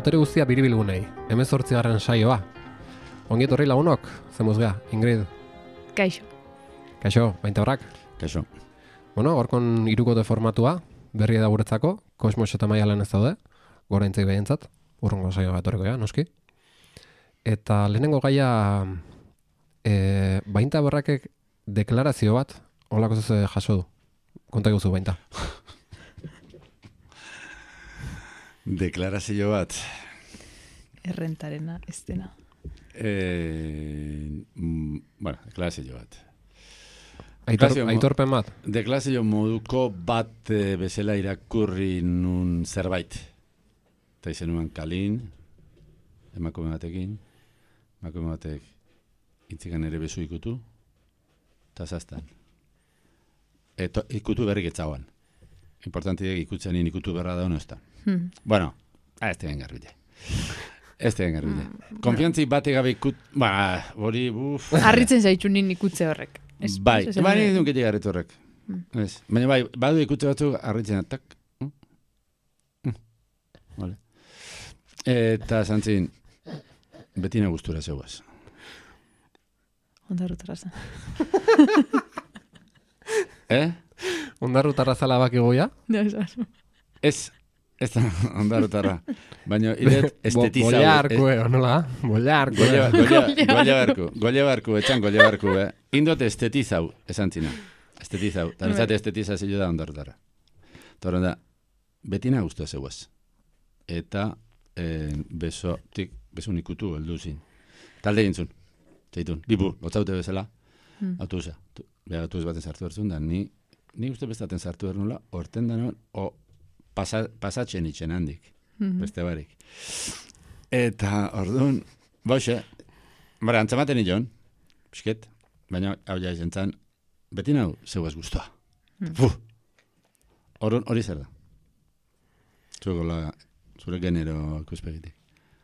botere guztia biribilgunei, emezortzigarren saioa. Ongi etorri lagunok, zemuz gea, Ingrid, Kaixo. kaixo, baita horrak. Kaixo. Bueno, gorkon irukote formatua, berri da guretzako, kosmos eta maialen ez daude, gora intzei behintzat, urrungo saio bat horreko ja, noski. Eta lehenengo gaia, e, bainta berrakek deklarazio bat, holako zuze jaso du. Konta guzu bainta. Deklarazio bat. Errentarena, ez dena. E, mm, bueno, deklarazio bat. Aitor, aitorpen bat. Deklarazio moduko bat e, bezala irakurri nun zerbait. Eta izen nuen kalin, emakume batekin, emakume batek intzikan ere bezu ikutu, eta zaztan. Eto, ikutu berrik etzagoan. Importanti ikutzen ikutu berra da da. Hmm. Bueno, ah, ez tegen garbile. Ez tegen garbile. Konfiantzi bate gabe ikut... Ba, hori, buf... Arritzen zaitu nin ikutze horrek. Ez- bai, ez- bai, nire dunketik garritu horrek. Mm. Ez. Baina bai, badu ikutze batzuk arritzen tak. Mm? Mm. Vale. Eta zantzin, betina gustura zeuaz. Onda rutara zen. Eh? Ondarru tarrazala bakigoia? Da, ez. Ez, da ondarotarra. Baina, iret estetizau. Eh, nola? Bolearku, Goia, eh. goia, Goia goia barku, goia barku, etxan goia barku, eh? Indot estetizau, esan zina. Estetizau. Eta nitzate estetizazio da ondartara. Torren da, betina guztua zeuaz. Eta eh, beso, tik, beso nikutu heldu zin. Talde gintzun. Zeitun, bibu, lotzaute bezala, Hmm. autobusa. Beha autobus baten sartu bertzun da, ni, ni uste bestaten sartu behar nula, orten da non, o pasa, pasatzen itxen handik Mhm. beste barik. Eta, orduan, boxe, bara, antzamaten nion, pisket, baina hau ja izan zan, beti nau, zeuaz guztua. Mm. Fu! Orduan, hori zer da? Zueko la, zure genero ikuspegitik.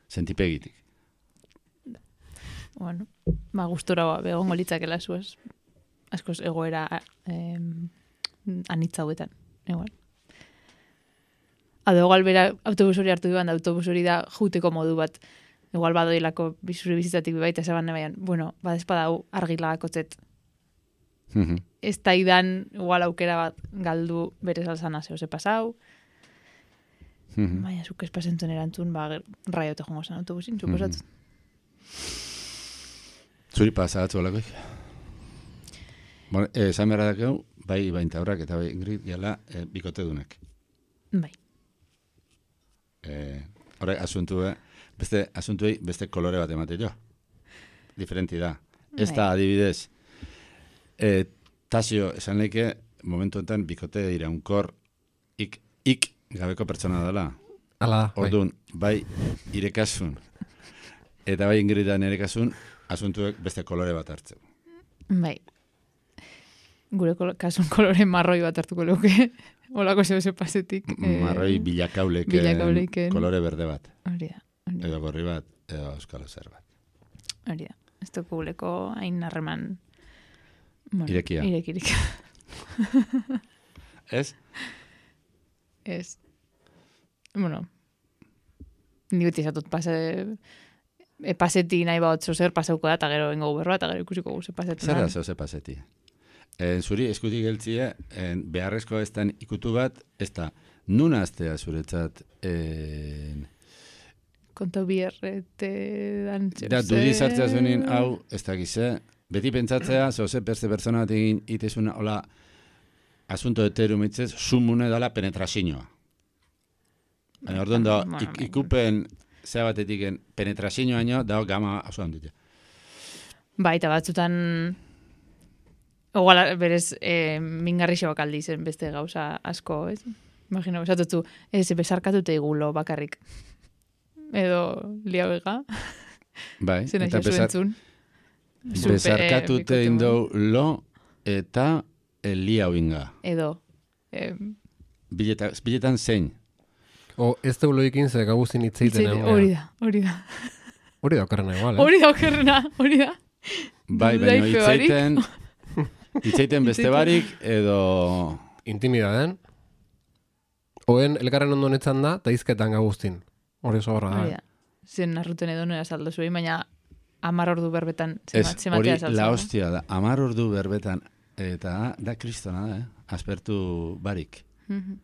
Sentipegitik. Bueno, ba, gustora ba, begongo litzakela zuez. Askoz egoera em, anitza hauetan. Igual. Ado, igual bera autobus hori hartu duan, da autobus hori da juteko modu bat. Igual badoilako bizure bizitzatik baita esaban nebaian. Bueno, ba, espada hau argilagakotzet. Mhm. Ez da idan, igual aukera bat galdu bere salzana zeo ze pasau. Mhm. Baina, zuk ez pasentzen erantzun, ba, raiote jongo zen autobusin, suposat. Zuri pasatzu olakoik. Bueno, eh, behar dakeu, bai bainta horrak eta bai ingrid gala eh, bikote dunek. Bai. Eh, horrek asuntu, eh, beste asuntuei beste kolore bat emate jo. Diferenti da. Ez da Bai. adibidez, eh, tasio esan leike momentu enten bikote iraunkor ik, ik gabeko pertsona dela. Ala bai. Orduan, bai irekasun eta bai ingridan erekasun asuntuek beste kolore bat hartzeu. Bai. Gure kol kasun kolore marroi bat hartuko luke. Olako zeu ze pasetik. eh, Marroi bilakauleken bilakauleken. kolore berde bat. Hori da, Edo gorri bat, edo euskal zer bat. hori da. Ez dugu guleko hain harreman... Bueno, Irekia. Irekirik. Ez? Ez. Bueno, ni beti esatut pase... E paseti nahi baut zer pasauko da, eta gero ingo berroa, eta gero ikusiko guze pasetu. Zer da zeuze paseti? En, zuri eskutik geltzia, en, beharrezko ez den ikutu bat, ez da, nun aztea zuretzat, en, Konta bierrete dan da, dudi sartzea zuenin, hau, ez da gize, beti pentsatzea, zeuze beste pertsona bat itezuna, hola, asunto eteru mitzez, sumune dala penetrazioa. Baina orduan da, ik, ikupen, zea batetik penetrazioa nio, da gama oso handite. Bai, eta batzutan Igual, berez, eh, mingarri xabak aldi zen beste gauza asko, ez? Imagino, esatutu, ez, besarkatute igulo bakarrik. Edo, lia bega, Bai, zen eta besar. Zupe, besarkatute bikote indou lo eta elia uinga. Edo, eh, Bileta, biletan zein. O, ez da uloikin ze gabuzin itzeiten hori da, hori da. Hori da okerrena igual, eh? Hori da okerrena, hori da. Bai, baina Dudaife hitzeiten beste barik, edo... Intimidaden. Oen elkarren ondonetzan da, eta izketan gabuztin. Hori oso horra da. Hori eh? da. Zen arruten edo nera saldo zuen, baina amar ordu berbetan zemat, zematea hori la hostia da. Amar ordu berbetan, eta da kristona da, eh? Aspertu barik. Mhm.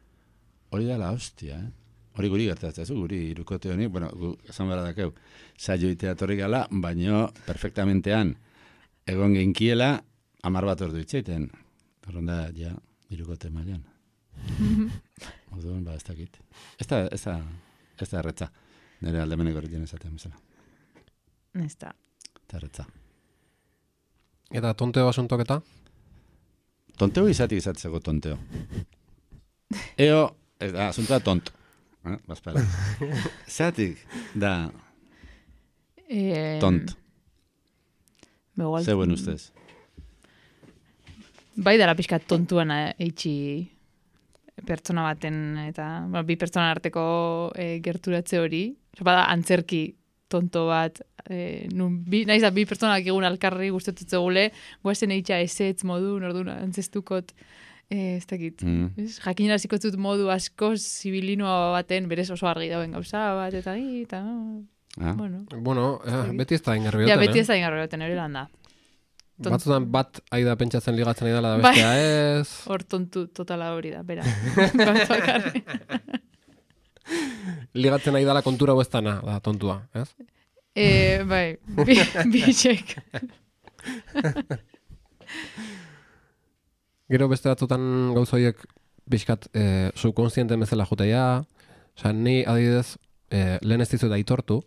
Hori da la hostia, eh? Hori guri gertatzen zu, guri irukote honi, bueno, gu, esan behar dakeu, saio itea torri gala, baino perfectamentean egon genkiela, amar bat ordu itxeiten. Horren da, ja, irukote mailan. Orduan, ba, ez dakit. Ez da, ez da, ez da erretza. Nire aldemeneko horretzen esaten bezala. Ez da. Eta erretza. Eta tonteo asuntoketa? Tonteo izatik izatzeko tonteo. Eo, ez da, asuntoa tonto. Eh? Bazpara. Zatik, da, Eh, tonto. Igual, Zeuen ustez. Bai dara pixka tontuan eitxi pertsona baten eta bueno, bi pertsona arteko e, gerturatze hori. Bada antzerki tonto bat, e, nun, bi, naiz da bi pertsonak egun alkarri guztetutze gule, guazen eitxa esetz modu, orduan antzestukot, e, ez dakit. Mm. Ez, jakinaraziko dut modu asko zibilinoa baten, berez oso argi dauen gauza bat, eta eta, Ah? bueno. Bueno, eh, beti ez da ingarbi Ja, beti ez da ingarro baten, hori lan da. Batzutan bat aida pentsatzen ligatzen idala da Bai. bestea ez. Hor tontu totala hori da, bera. Ligatzen nahi dala kontura huestana, da tontua, ez? E, bai, bi, bitxek. Gero beste batzutan gauza horiek pixkat e, subkonstiente bezala juteia. Osa, ni adidez e, lehen ez dizut aitortu,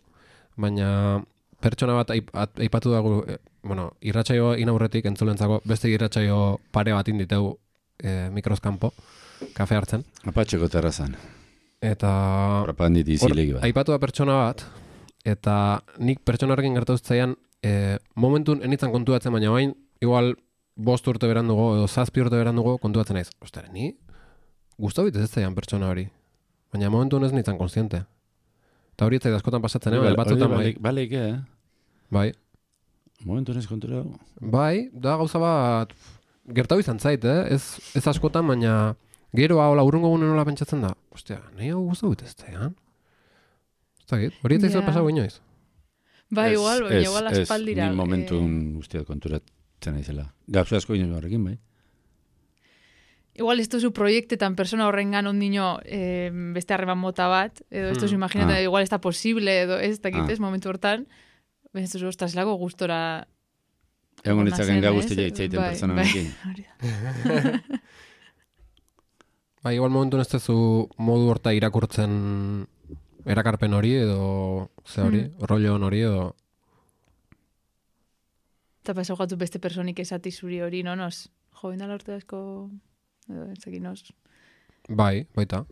baina pertsona bat aip, at- aipatu dago, e, bueno, irratsaio inaurretik entzulentzako beste irratsaio pare bat inditeu e, mikroskampo, kafe hartzen. Apatxeko terrazan. Eta Propagandit hor, izilegi bat. aipatu da pertsona bat, eta nik pertsona horrekin gertatu zitzaian, e, momentun enitzan kontuatzen, baina bain, igual bost urte berandugo, edo zazpi urte berandugo kontuatzen naiz. Ostara, ni guztu bitez ez zaian pertsona hori. Baina momentun ez nintzen konstiente. Eta hori ez askotan pasatzen, eh? baina batzutan bai. Baleik, eh? Bai, Momentu ez kontura. bai, da gauza bat gertau izan zait, eh? Ez, ez askotan, baina gero hau urrungo gunen nola pentsatzen da. Ostia, nahi hau guztu bitez zaian. Ez dakit, hori ez zaizu Ja. pasau inoiz. Bai, igual, baina igual Ez, aspaldira. ni momentun guztiak konturatzen naizela. Gauza asko inoz horrekin, bai. Eh, igual ez duzu proiektetan persona horrengan ondino eh, beste harreman mota bat, edo ez duzu Hmm. imaginatu, Ah. igual ez da posible, edo ez dakit Ah. ez momentu hortan, baina ez duzu, ostras, lago gustora Egon zen, gau guztia itxaiten Bai, pertsona bai. Bai, igual momentun ez duzu modu horta irakurtzen erakarpen hori edo ze hori, Mm. rollo hori edo Eta pasau gatu beste personik esati zuri hori, no, nos? Jo, bindala urte asko, edo ez dakit, nos? bai, baita.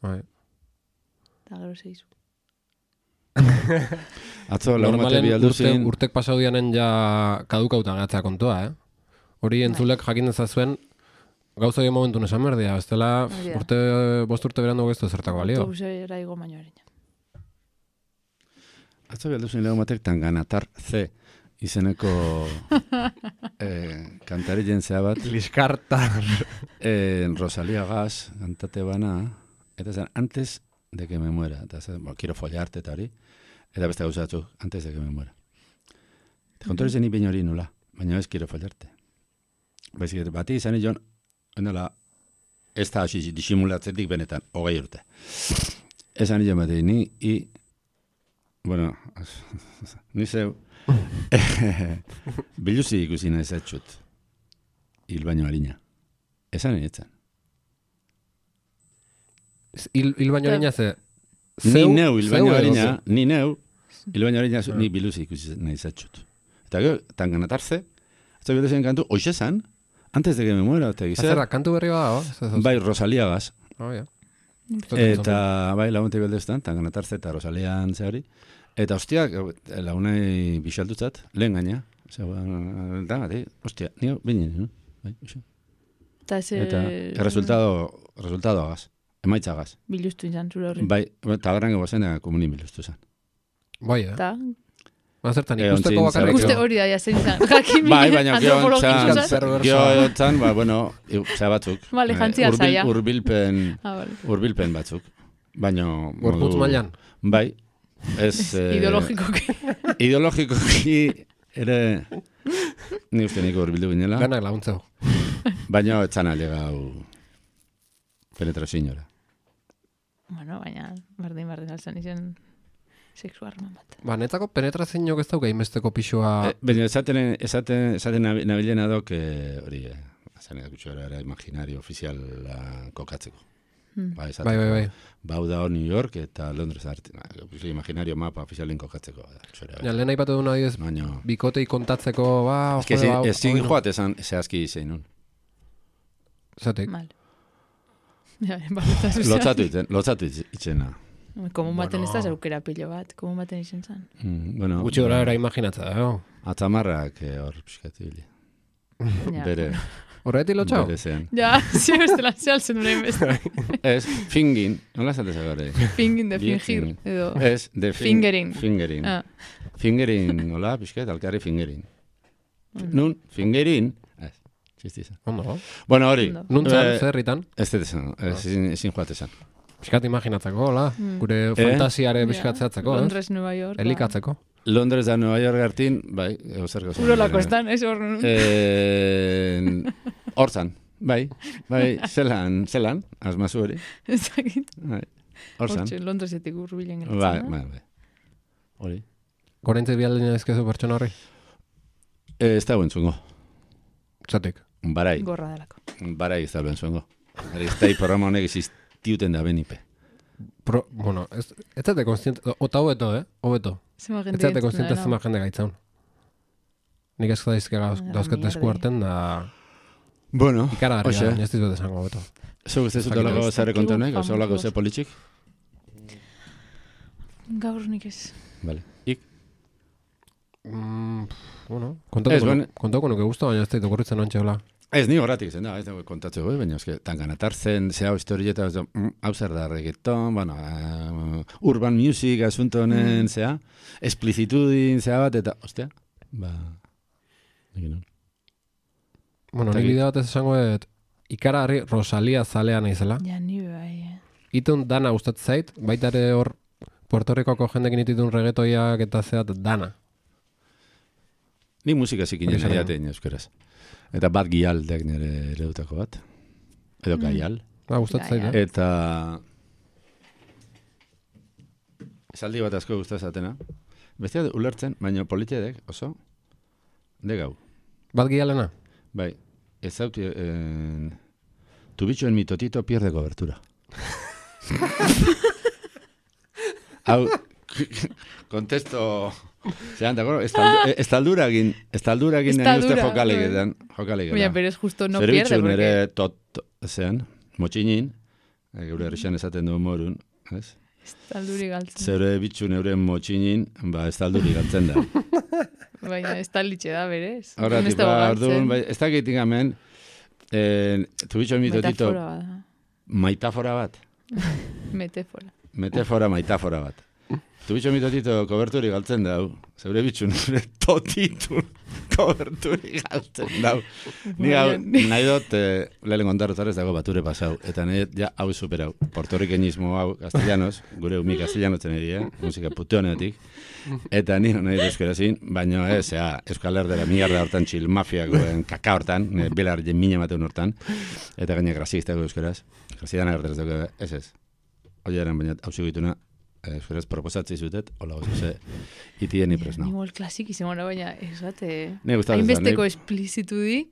Bai. Eta gero zeizu. Atzo, bate Normalen bialdu urte, urtek pasau dianen ja kadukauta gatzea kontua, eh? Hori Bai. entzulek jakin dezazuen gauza hori momentun esan behar dira, ez dela Hori da. urte, bost urte berandu geztu zertako balio. Autobusera igo baino ere. atzo bialdu zin lagun batek tanganatar C izeneko eh, kantari jentzea bat, Liskarta. eh, Rosalía Gas, kantate bana, eta zen, antes de que me muera, eta zen, bueno, quiero follarte eta hori, eta beste gauza batzuk, antes de que me muera. Eta kontori zen ipein hori nula, baina ez quiero follarte. Baizik, bati izan ion, ondela, ez da hasi disimulatzetik benetan, hogei urte. Esan nion bati, ni, i, bueno, ni zeu, biluzi ikusi nahi zatxut, hil baino harina. Esan nietzen. Hil, hil baino harina ze... Ni zeu- neu, hil baino harina, ni neu, hil baino harina, Ah. ni biluzi ikusi nahi zatxut. Eta gero, tanganatarze, ez da zen kantu, hoxe esan, antes de que me muera, eta Zer gizar, da, kantu berri bada, ez ez- ez- bai, Rosaliagaz, Oh, ja. Eta, bai, lagunte beldeztan, tanganatarze eta Rosalian zehari. Eta, ostia, lagunei bixaldutzat, lehen gaina. Zer, da, gati, ostia, nio, binen, no? Bai. Eta ze... Eta, resultado, resultado agaz, emaitza agaz. Bilustu izan zure horri. Bai, eta gran gozen da komunin biluztu zen. Bai, eh? Eta, Ba, zertan, ikusteko bakarrik. ikuste hori da, jazen izan. Jakin Bai, baina gio ontzan, ba, bueno, zea batzuk. Vale, Eh, jantzia hurbil- zaila. Hurbilpen, Ah, vale. hurbilpen batzuk. Baino... Gorputz modu- mailan. Bai. Ez... eh, Ideologikoki. Ideologikoki ere... Ni uste niko urbildu ginela. Ganak laguntzeu. Baina etzan alegau penetrazioa. bueno, baina, berdin, berdin, alzan izen sexu arma bat. Ba, netzako penetrazioak ez dauka inbesteko pixua... Eh, Baina esaten, esaten, esaten nabi- nabilena dok, eh, hori, eh, zan edakutxo era, era imaginario ofiziala kokatzeko. Hmm. Ba, esateko, bai, bai, bai. Bau da New York eta Londres arte. Ba, imaginario mapa ofizialen kokatzeko. Da, txora, Ja, lehen aipatu duen adibidez, Baina... bikotei kontatzeko, ba, Ez que ba, ezin no. joat esan zehazki zein nun. Zatik. Mal. Ja, zuzea. Lotzatu iten, lotzatu itz- itzena. Komun baten Bueno. ez da pilo bat, komun baten izen zen. Mm, bueno, Gutxi gora era imaginatza, eh? Atzamarrak eh, hor pixkat ibili. Ja. Bere, Horretik lotxau? bere zen. Ja, zio bestela zehaltzen duen beste. Ez, fingin, nola esatez agore? Fingin de fingir, edo. Ez, de fin- Fingering. Fingerin. Ah, Fingerin, nola, pixkat, alkarri fingerin. Mm. Nun, fingerin, ez, txisti izan. Ondo. Bueno, hori. Nuntzan, Eh, zerritan? ez ez, ezin, ezin joat esan. Piskat imaginatzeko, hola? Mm. Gure Eh? fantasiare biskatzeatzeko, eh? Londres, Nueva York. ba. Elikatzeko. Londres da Nueva York hartin, bai, ego zer gauza. Urolako estan, ez hor. Eh, Horzan, bai, bai, zelan, zelan, asmazu hori, Ez dakit. bai, horzan. Hortxe, Londresetik urbilen geratzen. Bai, bai, bai. Hori. Gorentze bialden ezkezu pertsona horri? Eh, ez da entzungo. Zatik. Barai, Gorra delako. barai ez da entzungo. Hori, ez da programa honek existiuten da benipe. Pro, bueno, ez, ez zate konstiente, ota hobeto, eh? Hobeto. Ez zate konstiente no? zema jende gaitzaun. Nik ez daizke gauz, Ah, dauzket mierda. esku harten da Bueno, ikaragarria, Hoxe. da, ez dizut esango hobeto. Zeu ez dut olako zare kontonek, Famosos. oso olako ze politxik? Gaur nik ez. Vale. Ik? Mm, bueno, kontatuko kontatuko nuke guztu, baina ez dut okurritzen ontxe hola. Ez, ni horratik zen da, ez dago kontatzeko, eh, baina eske, tan ganatartzen, ze hau historieta, ez da, mm, hau zer da reggaeton, bueno, eh, urban music, asunto honen, zea, esplicitudin, zea bat, eta, ostia, ba, nik non. Bueno, Eta nik gi- bidea batez esango dut, ikaragarri Rosalia zalea naizela. Ja, ni bai, eh. Itun dana gustatzen zait, baita ere hor Puerto Ricoko jendekin ititun regetoiak eta zeat dana. Ni musika Hori esan nahiaten euskaraz. Eta bat gialdek nire eredutako bat. Edo Mm. gaial. Ba, gustatzen zait, Ja, eh? Eta... Esaldi bat asko gustatzen zatena. Bestia ulertzen, baina politiedek oso, de gau. Bat gialena? Bai, ez zauti... Eh, tu bicho en mi totito pierde cobertura. Hau, kontesto... Zeran, dago, estaldura egin, estaldura egin nahi uste Estaldura, jokaliketan. Jokaliketan. Baina, pero es justo no pierde, porque... nire tot, zean, motxinin, eh, geure herrixan esaten du morun, ez? Estalduri galtzen. Zere bitxu neure motxinin, ba, ez dalduri galtzen da. Baina, estalitxe da, berez. Ba, galtzen. orduan, bai, ez dakit hemen, eh, tu mi totito, Metafora bada. maitafora bat, Metafora. metafora, maitafora bat. Tu bitxu en mi totito koberturi galtzen dau, zeure bitxu nire totitu koberturi galtzen dau. Ni hau, nahi dut, eh, lehen kontarrotar ez dago bature pasau, eta nahi ja hau superau. Portorikenismo hau, castellanos, gure umi castellanotzen edi, eh? musika puteonetik. Eta ni nahi dut euskarazin, baina ez, ea, Euskal Herdera mierda hortan txil mafiakoen kaka hortan, ne, bilar jen mina ematen hortan, eta gaina grazistako euskaraz, grazidana erderaz dugu, ez ez. Hoi eran, baina hau zigituna, euskaraz proposatzei zutet, hola gozu ze, itien ipres, no? Igual klasik izan gora, baina ez bate... Zan, Hainbesteko ne? esplizitu di.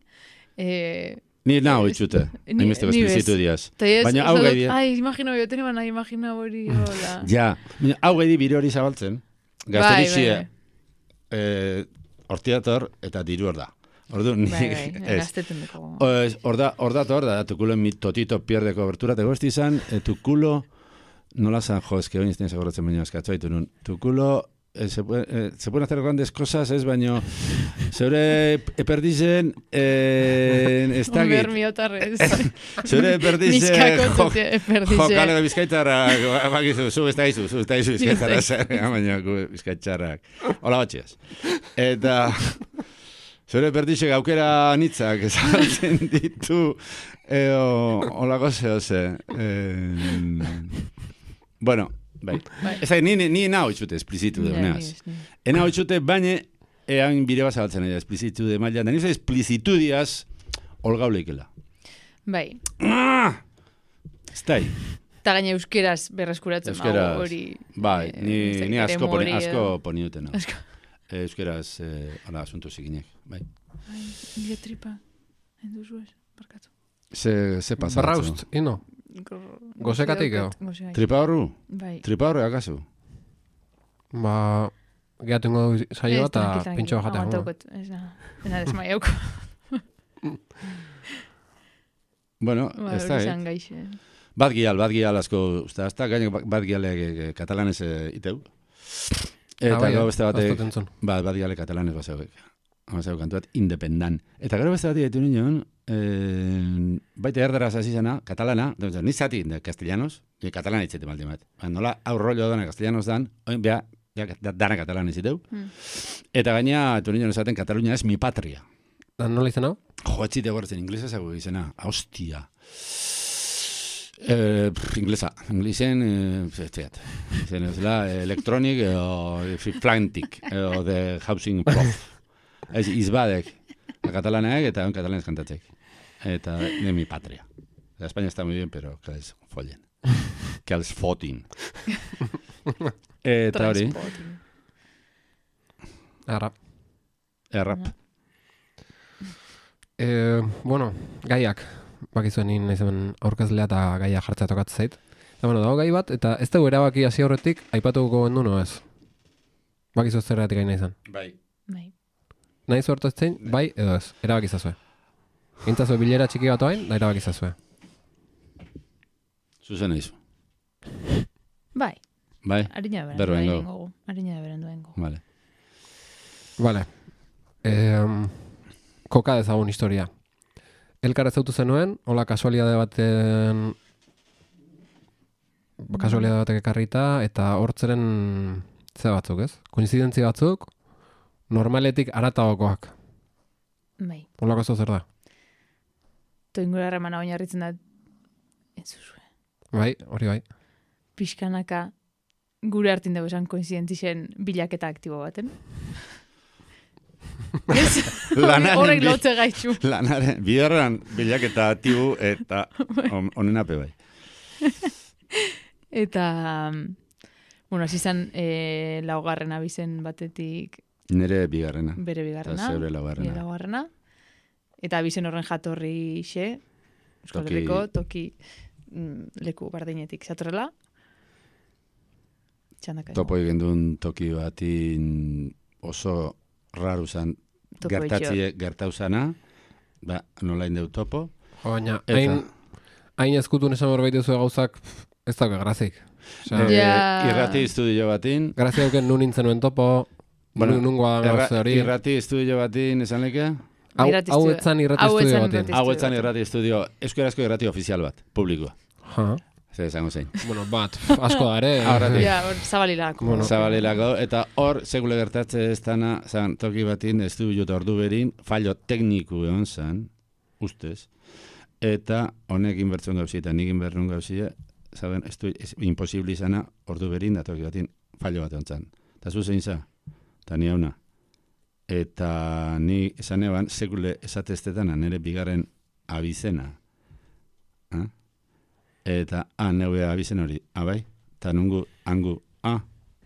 Eh, Ni nao itxute, Ni- hainbesteko ni esplizitu diaz. Baina hau gai die. Ai, imagino, jo tenen baina imagina hori, hola. Ja, baina hau gai di bire hori zabaltzen, gazterixia, bai, eh, hortiator eta diru hor da. Ordu, ni, Bai, bai, ez. gazteten duko. Pues, hor da, hor da, hor da, tu culo en mi totito pierde cobertura, te gosti izan, e, tu culo, nola zan, jo, eske oin izten segoratzen baina eskatzu haitu nun, tu culo, eh, se, puede, eh, se pueden hacer grandes cosas, ez, baino, zeure eperdizen, eh, ez dakit, Bermi otarrez. zeure eperdizen, Niskako jo, zute, perdize. Jokale bizkaitarrak, bakizu, zu ez daizu, zu ez daizu bizkaitarrak, zer, baina bizkaitarrak. Hola batxeaz. Eta, zure perdixe gaukera nitzak ezatzen ditu, edo, holako zehose. Eh, Bueno, bai. Bai. Ez ni, ni, ni nao itxute esplizitu de, Ja, neaz. Ena itxute, baina ean bire bat zabaltzen da esplizitu de maila. Nizu esplizitu diaz, leikela. Bai. Ah! Ez da, Eta gaina euskeraz berreskuratzen Euskeraz. hau hori. bai, eh, ni, ni asko, poni, asko poni dutena. Asko. Euskeraz, eh, ala, asuntu ziginek. Bai. Ai, nire tripa. Enduzu ez, barkatu. Ze, ze pasa? Barraust, ino. Gozekatik? Gozekatik. Tripa horru? Bai. Tripa horru akazu? Ba, du saio bat, eta pintxo jatea. bueno. Aguantaukot, ez da. Ena desmaiauko. Bueno, Ba, ez da, eh? Bat gial, bat gial asko, usta, ez da, gaina bat gialek eh, katalanez eh, iteu. Eta Ah, bai, gero eh, beste batek, aztot entzun. bat, bat gialek katalanez bazegoek. Hamazeu kantu bat, independant. Eta gero beste batek ditu nion, eh, baita erdara hasi zena, katalana, da, ni zati, de castellanos, ni katalana itzete maldi bat. Ba, nola, aurrollo dana castellanos dan, oin, bea, ja, da- dana katalanez iteu. Hmm. Eta gaina, tu nion esaten, Katalunia ez mi patria. Da, nola izan hau? Jo, etxite gortzen, inglesa zago izena. Hostia. Eh, pff, inglesa. Inglesen, eh, ez teat. Izen ez la, electronic o flantic o de housing prof. Ez izbadek. La katalanak eta un katalanez kantatzek. Eta de mi patria. La España está muy bien, pero que les follen. Que els fotin. Eta hori. Ara. errap. E, bueno, gaiak. Bakizuen nien nahi hemen aurkezlea eta gaia jartzea tokatzen zait. Eta bueno, dago gai bat, eta ez dugu erabaki hasi horretik, aipatuko gendu no ez. Bakizu ez zergatik gai nahi izan. Bai. Bai. Nahi zuertu ez zein, bai edo ez, erabaki zazue. Gintzazue bilera txiki bat oain, da erabaki zazue. Zuzen eizu. Bai. Bai? Arina berandu Berba ingo. ingo. Arina berandu ingo. Vale. Vale. E, koka dezagun historia. Elkar ezautu zenuen, hola kasualidade baten kasualidade batek ekarrita, eta hortzeren ze batzuk, ez? Koinzidentzia batzuk, normaletik aratagokoak. Bai. Holako zo zer da? Toingura harremana oinarritzen da ez zuzue. Bai, hori bai. Pixkanaka gure hartin dugu esan koinzidentzien bilaketa aktibo baten. Ez? Horrek lotze gaitxu. Lanaren, bidarran bilaketa atibu eta on- onenape bai. Eta, mm, bueno, hasi zen e, laugarren abizen batetik Nire bigarrena. bere Eta bigarrena. zeure Bere laugarrena. laugarrena. Eta abizen horren jatorri xe, Euskal Toki- Herriko, toki mm, leku bardinetik zatorrela. Txandaka. Topo egin duen toki batin oso raru zan gertatzie gertau zana. Ba, nola indeu topo. Baina, Eta- hain, hain ezkutun esan horbait duzu gauzak, ez dauka grazik. Osea, Eh, Ja. Irrati estudio batin. Grazia duken nun nintzen nuen topo, Bueno, nungoa da hori. irrati estudio batin esan leke? Hau, hau etzan irrati estudio batin. Hau etzan irrati estudio, euskerazko irrati ofizial bat, publikoa. Ha, Zer esango zein. bueno, bat, asko da ere. Aurretik. Ja, hor, zabalilako. Bueno. Zabalelako, eta hor, segule gertatze ez dana, zan, toki batin, estudio eta ordu berin, fallo tekniku egon zan, ustez, eta honek inbertzen gauzi, eta nik inbertzen gauzi, zaben, ez, imposibli izana, ordu berin, da toki batin, fallo bat egon zan. Eta zu zein za, eta hauna. Eta ni esan eban, segule esateztetan, nire bigarren abizena. Ha? Eta, ah, neue abizen hori, abai? Eta nungu, hangu, ah,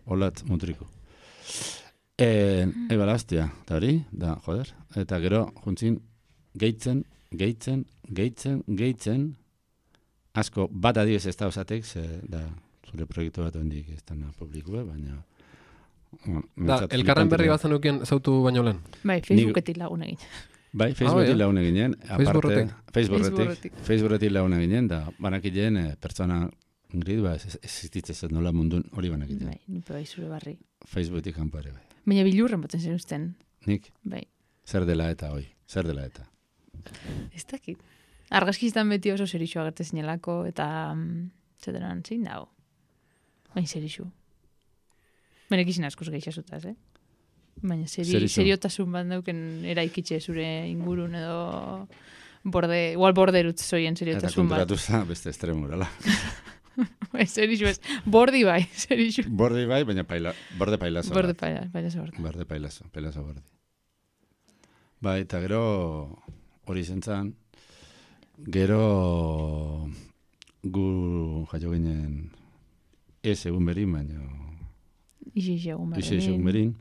olat mutriko. E, eba lastia, eta hori, da, joder. Eta gero, juntzin, gehitzen, gehitzen, gehitzen, gehitzen, asko, bat adibes ez da osatek, ze, da, zure proiektu bat ondik ez da publikue, baina... bueno, Da, elkarren berri bat zenukien zautu baino lehen. Bai, Facebooketik lagun egin. Bai, Facebooketik bai, eh? laune ginen. Facebooketik. Facebooketik. Facebooketik. Facebooketik laune ginen, da banakileen eh, pertsona grid, ba, ez- existitzen zen nola mundun hori banakileen. Bai, nipe bai zure barri. Facebooketik kanpo ere, bai. Baina bilurren batzen zen usten. Nik, Bai, zer dela eta hoi, zer dela eta. ez dakit. Argazkiztan beti oso serixu agerte zinelako, eta mm, zeteran zein dago. Baina serixu. Baina ikizin askoz geixasutaz, eh? Baina seri, Serixu. seriotasun bat dauken eraikitxe zure ingurun edo borde, igual borderutz zoien Eta seriotasun bat. konturatu za, beste estremurala. Bai, zer isu ez. Bordi bai, zer isu. Bordi bai, baina paila, borde pailazo. Borde paila, paila borde. Berde pailazo, pailazo bordi. Bai, eta gero hori zentzan, gero gu jaio ginen ez egun berin, baina Ixi, ixi, egun behar. Ixi egun berin.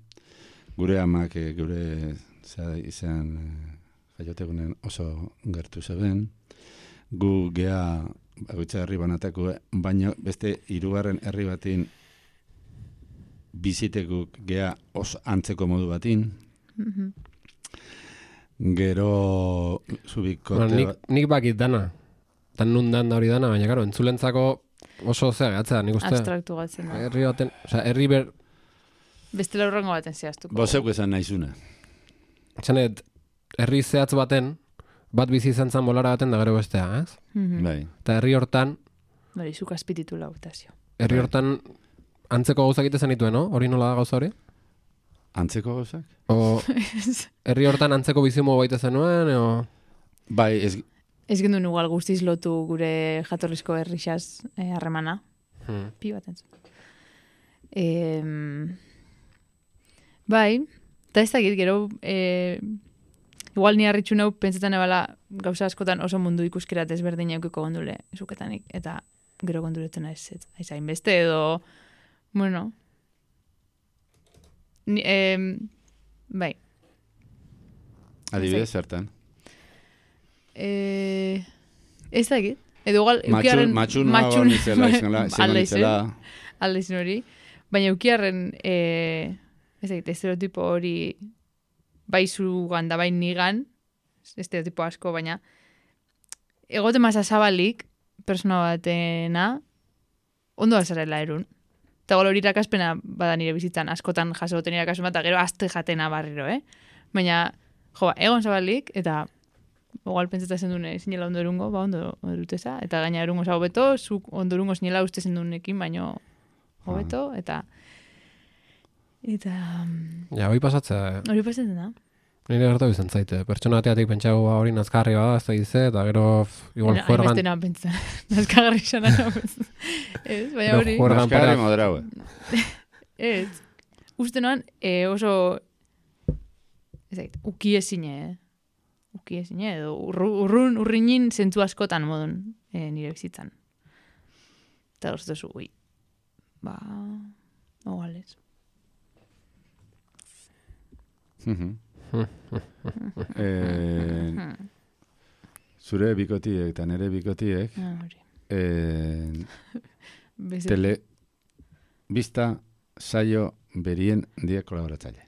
Gure amak, eh, gure izan eh, jaiotegunen oso gertu zeben. Gu gea bagoitza herri banatako, eh, baina beste hirugarren herri batin bizitekuk gea oso antzeko modu batin. Mhm. Gero zubikote Bueno, nik, nik bakit dana. Dan nun dan da hori dana, baina karo, entzulentzako oso zea gatzea, nik uste. Abstraktu gatzen da. Herri baten, osea, herri ber, Beste laurrengo baten zehaztuko. Bozek esan naizuna. txanet, herri zehatz baten, bat bizi izan zan bolara baten da gero bestea, ez? Mhm. Bai. Eta herri hortan, Hori, zuk azpititu lautazio. herri Bai. hortan antzeko gauzak egiten zenituen, no? Hori nola da gauza hori? Antzeko gauzak? O herri hortan antzeko bizimu baita zenuen, o... Bai, ez, Ez gendun igual guztiz lotu gure jatorrizko herrixaz eh, harremana. Hmm. Pi bat entzun. Em, bai, eta ez dakit, gero, e, igual ni harritxu nau, pentsetan ebala gauza askotan oso mundu ikuskerat ezberdin eukiko gondule, zuketanik, eta gero gonduretzen ez, ez, ez hainbeste edo, bueno, ni, em, bai, adibidez zertan. e, ez dakit, edo igual, Matxun, eukiarren- matxun, matxun- izela, izela, izela, Ala izela, alde izan hori. Baina eukiarren, e, ez dakit, estereotipo hori bai zugan da bai nigan, estereotipo asko, baina egote masa zabalik, persona batena, ondo azarela erun. Eta gol hori irakaspena bada nire bizitzan, askotan jaso goten irakaspena, eta gero azte jatena barriro, eh? Baina, jo, ba, egon zabalik, eta igual pentsata zen dune zinela ondo erungo, ba ondo eruteza, eta gaina erungo za hobeto, zuk ondo erungo zinela uste zen dunekin, baino hobeto, eta eta mm, Ja, hori pasatzea, hori pasatzen da. nire gertatu izan zaite. Pertsona bateatik pentsago ba, hori nazkarri bada, ez da gize, eta gero igual Baina, juergan, nahan pentsa. Nazkagarri xana nahan pentsa. Ez, baina hori, juergan pareak- moderau, ez. Uste noan, e, oso, ez dakit, uki ezine, eh? Uki ezine, edo urru, urrun, urrinin zentu askotan modun e, nire bizitzan. Eta gauz duzu, ui, ba, ogalez. Eh, zure bikotiek eta nere bikotiek Beze- tele bista saio berien die kolaboratzaile.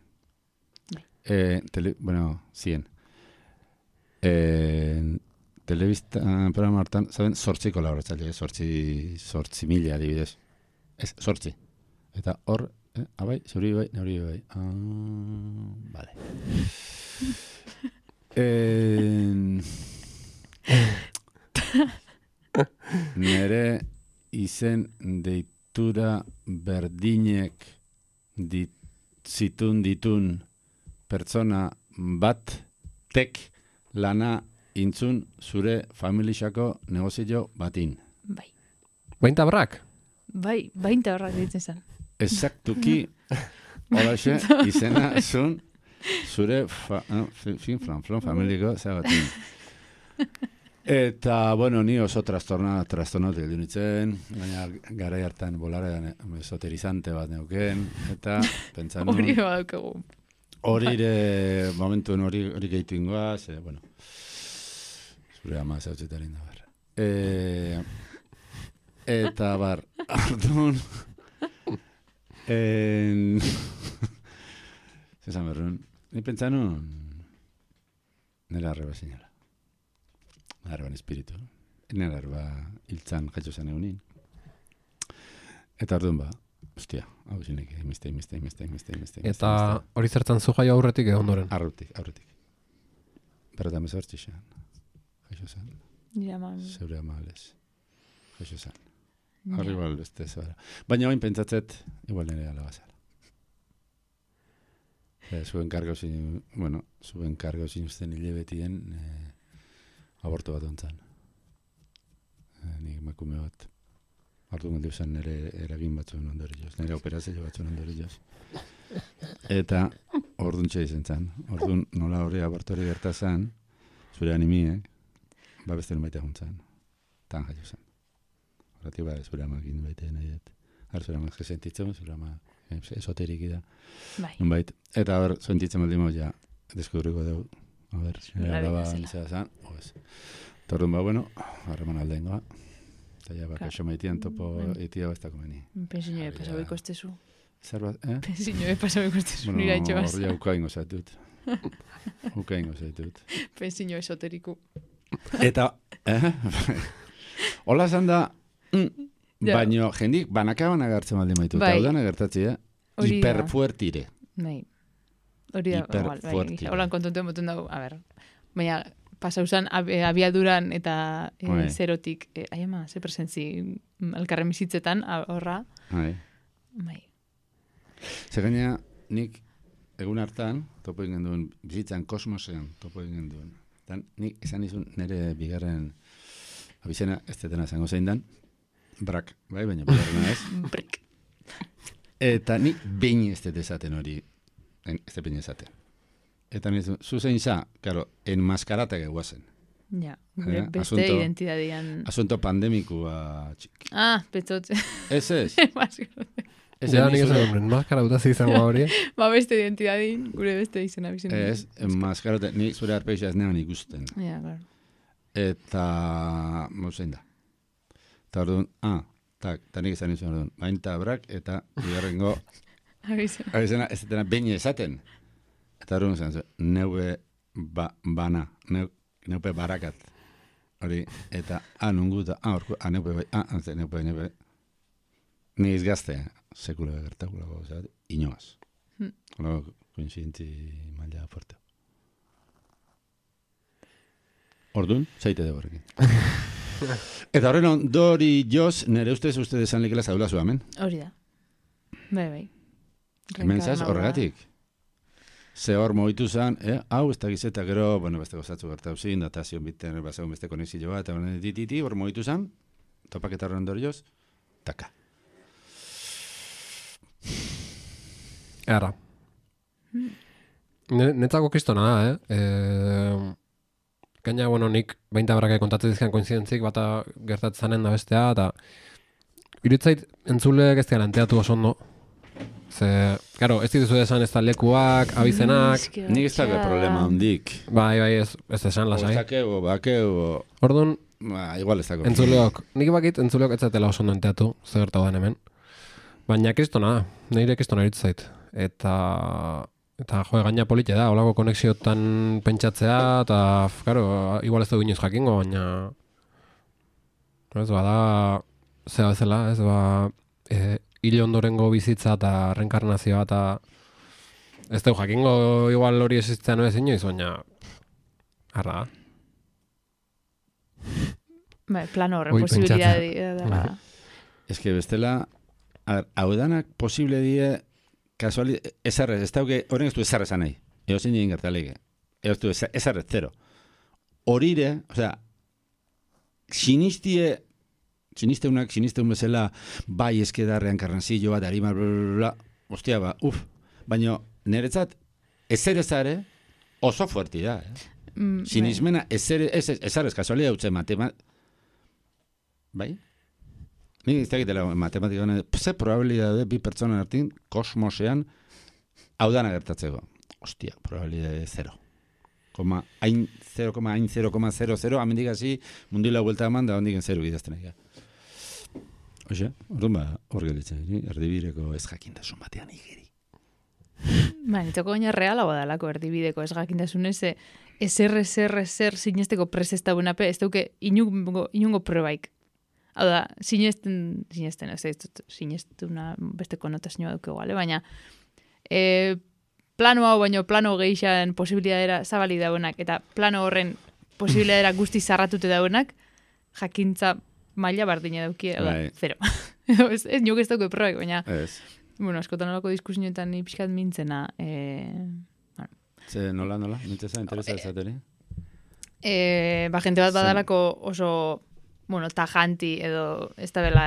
Eh, tele, bueno, zien. Eh, telebista programa hartan, zaben, sortzi kolaboratzaile, sortzi, sortzi mila adibidez. Ez, sortzi. Eta hor, eh, abai, zuri bai, neuri bai. Ah, vale. Eh, nere izen deitura berdinek dit, zitun ditun pertsona bat tek lana intzun zure familixako negozio batin. Bai, Bainta brak? bai, bainta horrak ditzen zen. Exactuki holaxe izena zun zure fa, no, fin, flan flon familiko zagatin. Eta, bueno, ni oso trastorna, trastornot hildu nintzen, gaina garai hartan bolaren esoterizante bat neuken, eta pentsa nun, Hori badaukagu. hori ere, momentuen hori, hori gehitu ingoa, ze, bueno, zure ama zautzetaren da bar. E, eta bar, ardun, en, zezan berrun, ni pentsa nun, nera arreba zinela. Arban espiritu. Nera arba hiltzan jaitxo zen egunin. Eta orduan ba, ostia, hau zinek, imeste, imeste, imeste, imeste, imeste. Eta hori zertan zu jaio aurretik edo ondoren. Arrutik, arrutik. Berretan bezortzi zen. Jaixo zen. Nire ama. Zeure amales. Jaixo zen. Ja. Horri igual beste zara. Baina oin pentsatzet, igual nire ala bazala. Eh, zuen kargo zin, bueno, zuen kargo zin usten hile betien eh, abortu bat ontzan. Eh, nik emakume bat Ardu geldiu zen nire eragin batzuen ondorioz, nire operazio batzuen ondorioz. Eta orduntxe izan zen. Orduan nola hori abortori gerta zen, zure animiek, ba beste baita juntzan. Tan jaio zen. Horretik ba, zure amak gindu baita nahi dut. Har zure amak sentitzen, zure amak eh, esoterik da. Bai. Nunbait. Eta hor, sentitzen baldin ja, deskubriko dugu. A ber, Labi alaba antzea zen, oez. Tordun ba, bueno, harreman aldengoa. Eta ja, baka, Claro. somaitian topo Mm. itia bastako meni. Pensiño Ah, e pasau ja. ikostezu. Zer bat, eh? Pensiño e pasau ikostezu. Bueno, Nira itxo baz. hor ja uka ingo zaitut. uka ingo zaitut. Pensiño esoteriku. Eta, eh? Hola zan da, mm, Ja. baino, jendik, banakaban agertzen baldin maitu. Bai. Eta hau gertatzi, eh? Da. Hiperfuertire. Bai. Hori da, bai. Holan kontuntuen botun dago, a ber. Baina, ab, eh, abiaduran eta e, Bai. zerotik, e, ai ze presentzi mm, elkarren bizitzetan, horra, Bai. bai. Ze gaina, nik egun hartan, topo egin duen, bizitzan kosmosean topo egin duen. Dan, nik esan izun nire bigarren abizena, ez detena zango zein dan, brak, bai, baina bigarrena ez. Brik. Eta ni behin ez dut esaten hori, en- ez dut behin esaten. Eta ni zu zein za, karo, enmaskaratak eguazen. Ja, gure beste asunto- identidadian. Asunto pandemikua, txik. Ah, petot. Ez ez, ez ez, nik ez, esan honen, maskara utazi izango hori. ba, beste identidadin, gure beste izena bizen. ez, enmaskarata, ni zure arpeixas nean ikusten. Ja, claro. Eta, mozein da. Eta orduan, ah, tak, eta nik esan izan orduan, bain eta brak, eta bigarrengo, Abizen. abizena, ez dena behin esaten. Eta orduan zuen, neue ba, bana, neu, neupe barakat. Hori, eta, ah, nungu da, ah, orku, ah, neupe bai, ah, anze, neupe, neupe. Ni izgazte, sekula gertakulako, zera, inoaz. Hmm. Hola, koinzidenti maila fuerte. Orduan, zaite de horrekin. Eta horren ondori joz, nire ustez uste desan likela zaula zu hemen. Hori da. Bai, bai. Hemen zaz, horregatik. Ze hor moitu zan, eh? hau ez da gizeta gero, bueno, beste gozatzu gertau zin, datazion biten, bazagun beste konexio bat, eta dititi, hor moitu zan, topaketa horren ondori joz, taka. Era. Ne- Netzako kristona da, eh? E, gaina, bueno, nik bainta barrake kontatzen dizkan koinzidentzik, bata gertatzen zanen da bestea, eta iritzait entzuleek ez dian anteatu oso ondo. Ze, claro, ez dituzu esan ez da lekuak, abizenak, Eske, Nik ez dago problema hondik. bai, bai, ez, ez esan lasai. Ostakeu, bakeu, Orduan, ba, igual ez dago. entzuleok, nik bakit entzuleok ez zatela oso ondo enteatu, ze gertatu den hemen. Baina kristona nire kristona iritzait. Eta, eta jo, gaina polite da, holako konexiotan pentsatzea, eta, claro, igual ez du inoiz jakingo, baina... Ez bada, zea bezala, ez ba, e, hil ondorengo bizitza eta reenkarnazioa eta ez dugu jakingo igual hori existitzen no ez inoiz, baina arra. Bai, plano horren pentsatzea. da. Ez que bestela, hau danak posible die, kasuali, ezarrez, ez dauke, horren ez du ezarrez nahi. Ego zein egin gertaleike. Ego ez du eza- ezarrez, zero. Horire, osea, sinistie, sinisteunak, sinisteun bezala, bai eske da reenkarnazio bat, arima, bla, ostia ba, uf, baina niretzat, ezer ezare, oso fuerti da, eh? Mm, Sinismena, ezer, ez, ez, ezarrez, utze, matema... Bai? Ni ez dakitela matematikaren, ze probabilidade bi pertsona artin kosmosean hau dana gertatzeko. Ostia, probabilidade zero. Koma, hain 0,0000, amendik hasi mundila vuelta eman da hondik zero idazten nahi. Oxe, orduan ba, hor gelditzen, ni erdibireko ez jakintasun batean igeri. Ba, nitzako gaina reala badalako erdibideko ez jakintasunez, e, ezer, ezer, ezer sinesteko prest ez dauen ape, ez dauke inungo, inungo probaik. Hau da, sinesten, sinesten, ez dut, sinestuna beste konotazioa duke gale, baina e, plano hau baino plano geixan posibilidadera zabali dauenak, eta plano horren posibilidadera guzti zarratute dauenak, jakintza maila bardina dauki, hau da, Bai. zero. ez, ez, nuk ez dauke probaik, baina, Ez. bueno, askotan olako diskusioetan ni pixkat mintzena, e, Ze nola, nola? Nintzeza, interesa Eh, ezateri? E, ba, jente bat badalako oso bueno, tajanti edo ez da bela,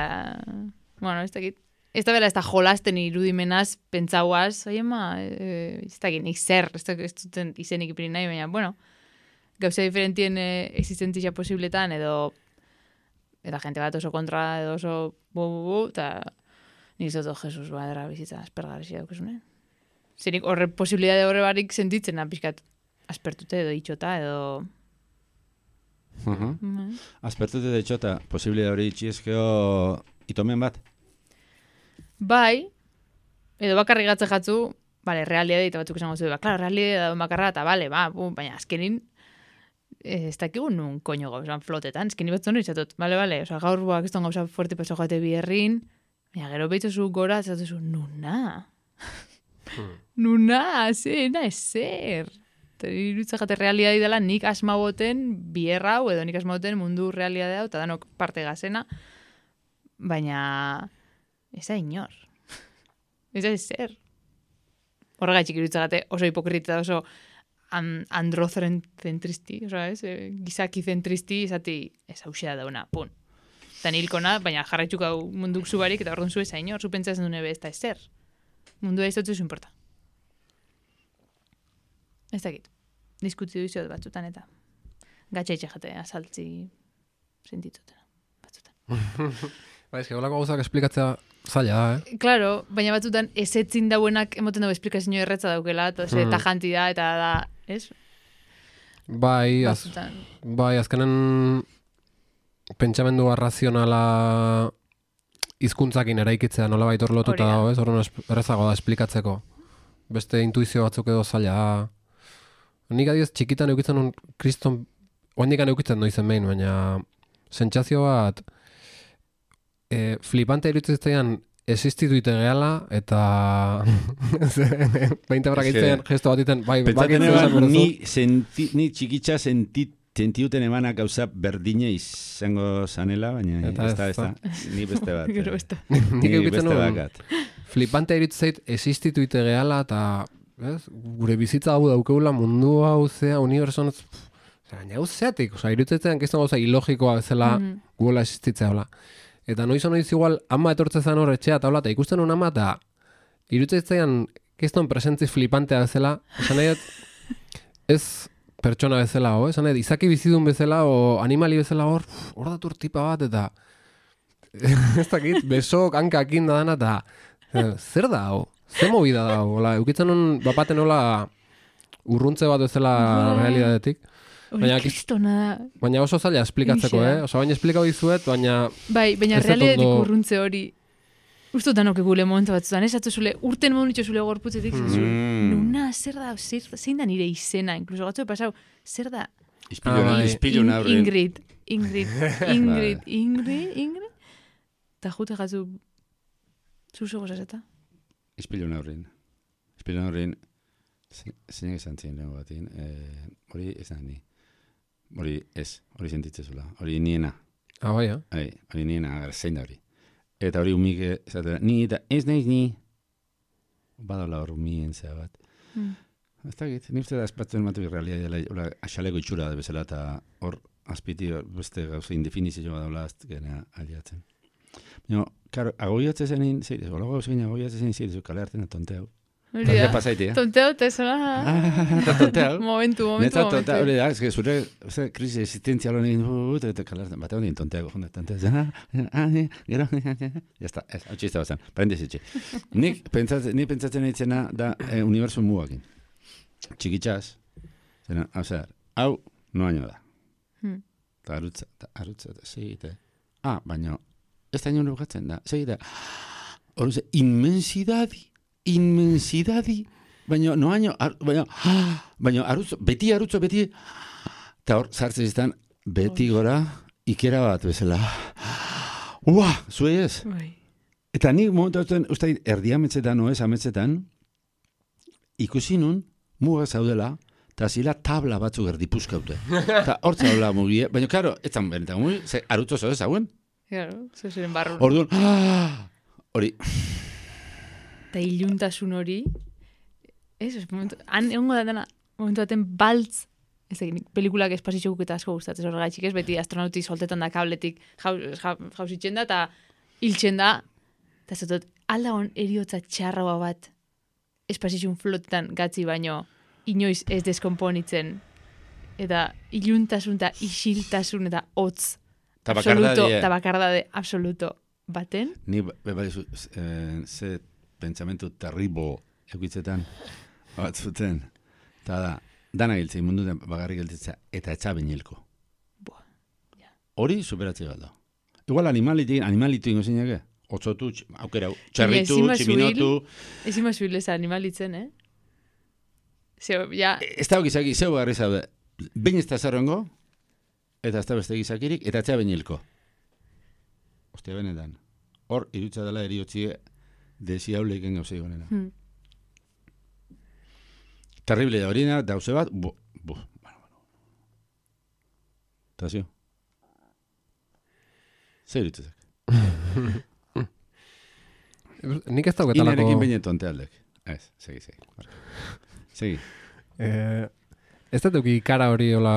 bueno, ez dakit, ez da bela ez da jolasten irudimenaz, pentsauaz, oie ma, e, ez dakit, nik zer, ez, da, ez duten izenik ipini nahi, baina, bueno, gauza diferentien e, existentzia posibletan, edo, eta gente bat oso kontra, edo oso bu, bu, bu, eta nik ez dut Jesus badera bizitza aspergarezia daukesune. Zerik horre posibilidade horre barik sentitzen, da, pixkat, aspertute edo itxota, edo... Mhm. Mm. Aspertute de txota, posible hori itxiezkeo itomen bat? Bai, edo bakarrik gatze jatzu, bale, realidade eta batzuk esango zu, ba, klaro, realidade da bakarra, eta bale, ba, bu, baina azkenin, eh, ez dakigu nun koño gauzan flotetan, azkeni batzun izatot, bale, bale, oza, gaur buak ez gauza fuerte peso joate biherrin, baina gero behitzu gora, ez zu, nuna, nuna, zena, ezer. Irutza jate realidade dela nik asma boten bierra hau, edo nik asma boten mundu realidade hau, eta danok parte gazena, baina ez da inor. Ez da ezer. Horregaitxik irutza gate oso hipokrita oso an, androcentristi, oso ez, e, gizaki zentristi, izati ez hausia dauna, pun. Eta nilkona, baina jarraitxuk hau munduk zubarik, eta orduan zu ez inor, zu pentsatzen dune be ez da ezer. Mundua ez dut importa. Ez dakit. Diskutzi duizio batzutan eta gatxaitxe jate asaltzi sentitzutena. Batzutan. Ba, ez, holako gauzak esplikatzea zaila da, eh? Claro, baina batzutan ezetzin dauenak emoten dago esplikazio erretza daukela, eta Mm. tajanti da, eta da, ez? Bai, az, bai, azkenen pentsamendu arrazionala hizkuntzakin eraikitzea nola baitor lotuta dago, ez? Horren errazago da esplikatzeko. Beste intuizio batzuk edo zaila da. Nik adiez txikitan eukitzen un kriston, oandikan eukitzen noizen behin, baina sentsazio bat e, flipante zitzaidan existitu ite gehala, eta Ez que- itzen gesto bat iten, bai, eban, duzu. ni, senti, ni txikitza sentit, sentiuten emanak gauza berdine izango zanela, baina Eta ez da, ez da, ni beste bat. Gero. Nik Ni beste bakat. flipante iruditzen zait existitu ite gehala, eta ez, gure bizitza hau daukeula mundu hau zea, unibertson, baina hau zeatik, oza, iruditzen zaidan kiston gauza ilogikoa bezala Mhm. guela existitzea hola. Eta noiz noiz igual ama etortzen zen hor etxea eta hola, eta ikusten un ama eta iruditzen zaidan kiston presentzi flipantea bezala, esan nahi ez pertsona bezala, o, esan nahi, izaki bizidun bezala, o animali bezala hor, hor dator tipa bat, eta ez dakit, besok, hankakin da dana, eta eh, zer da, hau? Zer movida da? Hola, eukitzen un, bapaten hola, urruntze bat bezala Bai. realidadetik. Baina- kristona. Baina oso zaila esplikatzeko, Eixe da. eh? Osa, baina esplikau dizuet, baina Bai, baina Ez realidadetik ondo- urruntze hori. Uste danok egule momentu batzutan, ez? Atzu zule, urten nitxo zule gorputzetik, mm. Nuna, zer da, zer, zein da nire izena, inkluso gatzu pasau, zer da, Ispilu, Ah, ispilu In- naurren. Ingrid, Ingrid, Ingrid, Ingrid, Ingrid, eta jute jatzu, zuzo gozazeta. Ispilu naurren. Ispilu naurren, zeinak esan ziren lehenko batin, eh, hori ez da ni. Hori ez, hori sentitzezula. Hori niena. Ah, bai, eh? Hai, hori niena, agar, zein da hori. Eta hori umik esatera, ni eta ez naiz ni. Badola hor umien zea bat. Mm. Ez da git, ni uste da espatzen matu realia dela, hola, asaleko itxura da bezala, eta hor azpiti beste gauza indefinizio bat daula azkena aliatzen. Baina, karo, agoiatzen zenin, zein, hola gauza gina agoiatzen zenin, zein, kale hartzen da tonteau. Hori Zer da, pasaitea? tonteo, eta zola, Ah, eta tonteau. momentu, momentu, Neta tonta, hori momentu. da, eske zure, zure krisi existentzial honen, eta eta kale hartzen, bat egon tonteago, jonda, tonteago, ah, ah, gero, ya está, ez, hau txista bazan, parentesi txe. Nik pentsatzen, nik pentsatzen eitzena da eh, universo mugakin. Txikitxaz, zena, hau zer, hau, noaino da. Hmm. Eta arutza, eta arutza, eta segite. Ah, baina, ez da inoen bukatzen da, segite. Hor ze, inmensidadi, inmensidadi, baina, noaino, ar, baina, baina, arutzo, beti arutzo, beti, eta hor, sartzen izan, beti gora, ikera bat bezala. Ua, zuei ez? Bai. Eta nik momentu batzuen, uste, erdiametzetan, oez, ametzetan, ikusi nun, muga zaudela, eta zila tabla batzuk erdipuzkaute. Eta hor zaudela mugie, baina, karo, ez zan benetan mugi, ze arutzo zo ez, hauen? Claro, zo ziren barrun. Orduan, ah, hori, Eta iluntasun hori, ez, ez momentu, han egongo da dena, momentu baten baltz ez nik pelikulak espazitxokuk eta asko gustatzen horregatik ez, beti astronauti soltetan da kabletik jau, jau, jausitzen da, eta hiltzen da, eta dut, alda hon eriotza txarraua bat espazitxun flotetan gatzi baino, inoiz ez deskonponitzen, eta iluntasun eta isiltasun eta hotz Ta absoluto, bakardadie. eta bakardade absoluto baten, Ni ba- be bai zu- eh, ze pentsamentu terribo eukitzetan batzuten. Ta da, dana giltzei mundu bagarri giltzea eta etxa benilko. Buah, ja. Hori superatze galda. Igual animalitu, animalitu ingo zineke. Otzotu, aukera, txarritu, tximinotu. ezin mazu hileza animalitzen, eh? Zeo, ja, Ez da gizaki, zeu garri zaude. Behin ez da zerrengo, eta ez da beste gizakirik, eta etxa benilko. Ostia benetan. Hor, irutza dela eriotzi desiauleiken gauzei gonena. hmm. Terrible da horina, dauze bat, bu, bu, bueno, bueno. Eta zio? Zer irutzezak? Nik ez dauketalako... Inarekin baina tonte aldek. Ez, segi, segi. Segi. Eh, ez dut duki kara hori hola...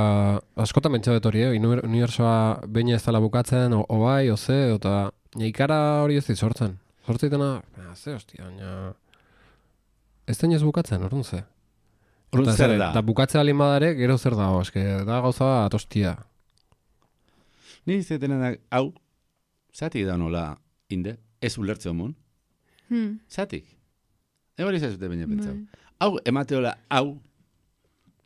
Askotan mentxo dut hori, eh? Unibersoa behin ez dela bukatzen, o, o bai, o ze, eta... Nei kara hori ez dit sortzen. Sortzeitena, ah, ze hostia, baina... Ez ez bukatzen, orduan ze. Orduan Eta zer da? Da bukatzea alin badare, gero zer dago, eske, da gauza bat, hostia. Ni zetenen da, hau, zatik da nola inde, ez ulertze homon, Hmm. zatik. Ego hori zazute baina pentsau. Bai. Hau, emateola, hau,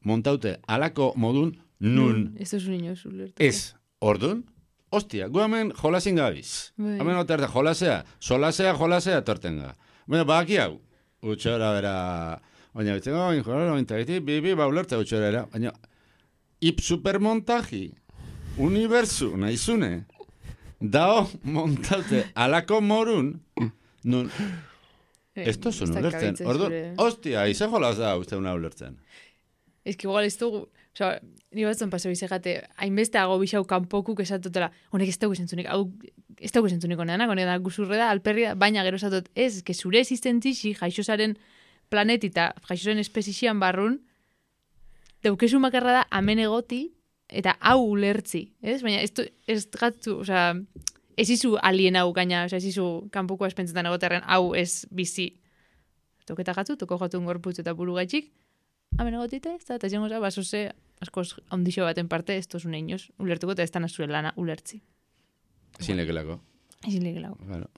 montaute, alako modun, nun, Ez inoz ulertu. ez, ordun, Ostia, gu hemen jolasin gabiz. Bai. Hemen oterte jolasea, solasea, jolasea torten ga. Bueno, baki hau, utxora bera, baina bitzen gain, jolara, baina tagaiti, bibi, ba, ulertza utxora era. Baina, ip supermontaji, unibersu, nahizune, dao montaute alako morun, nun, ez tozu ez ulertzen. Ordu, ostia, ize jolas da uste una ulertzen. Que igual ez dugu, oza, ni batzen pasau izegate, hainbeste hago bisau kanpokuk esatutela, honek ez dugu zentzunik, hau ez dugu zentzunik onenak, honek da guzurre da, alperri da, baina gero esatot, ez, que zure existentzi jaixosaren planetita, jaixosaren espezixian barrun, daukezu makarra da amen egoti, eta hau ulertzi, ez? Baina ez, du, ez gatu, oza, ez izu alien hau gaina, oza, ez izu kanpoko espentzetan egoterren hau ez bizi. Toketa gatu, toko jatun gorputz eta buru gaitxik, Hemen egotite, ez da, eta jengo za, basoze, askoz ondixo baten parte, ez tozun inoz, ulertuko eta ez da zure lana ulertzi. Ezin lekelako. Ezin legelau. Claro.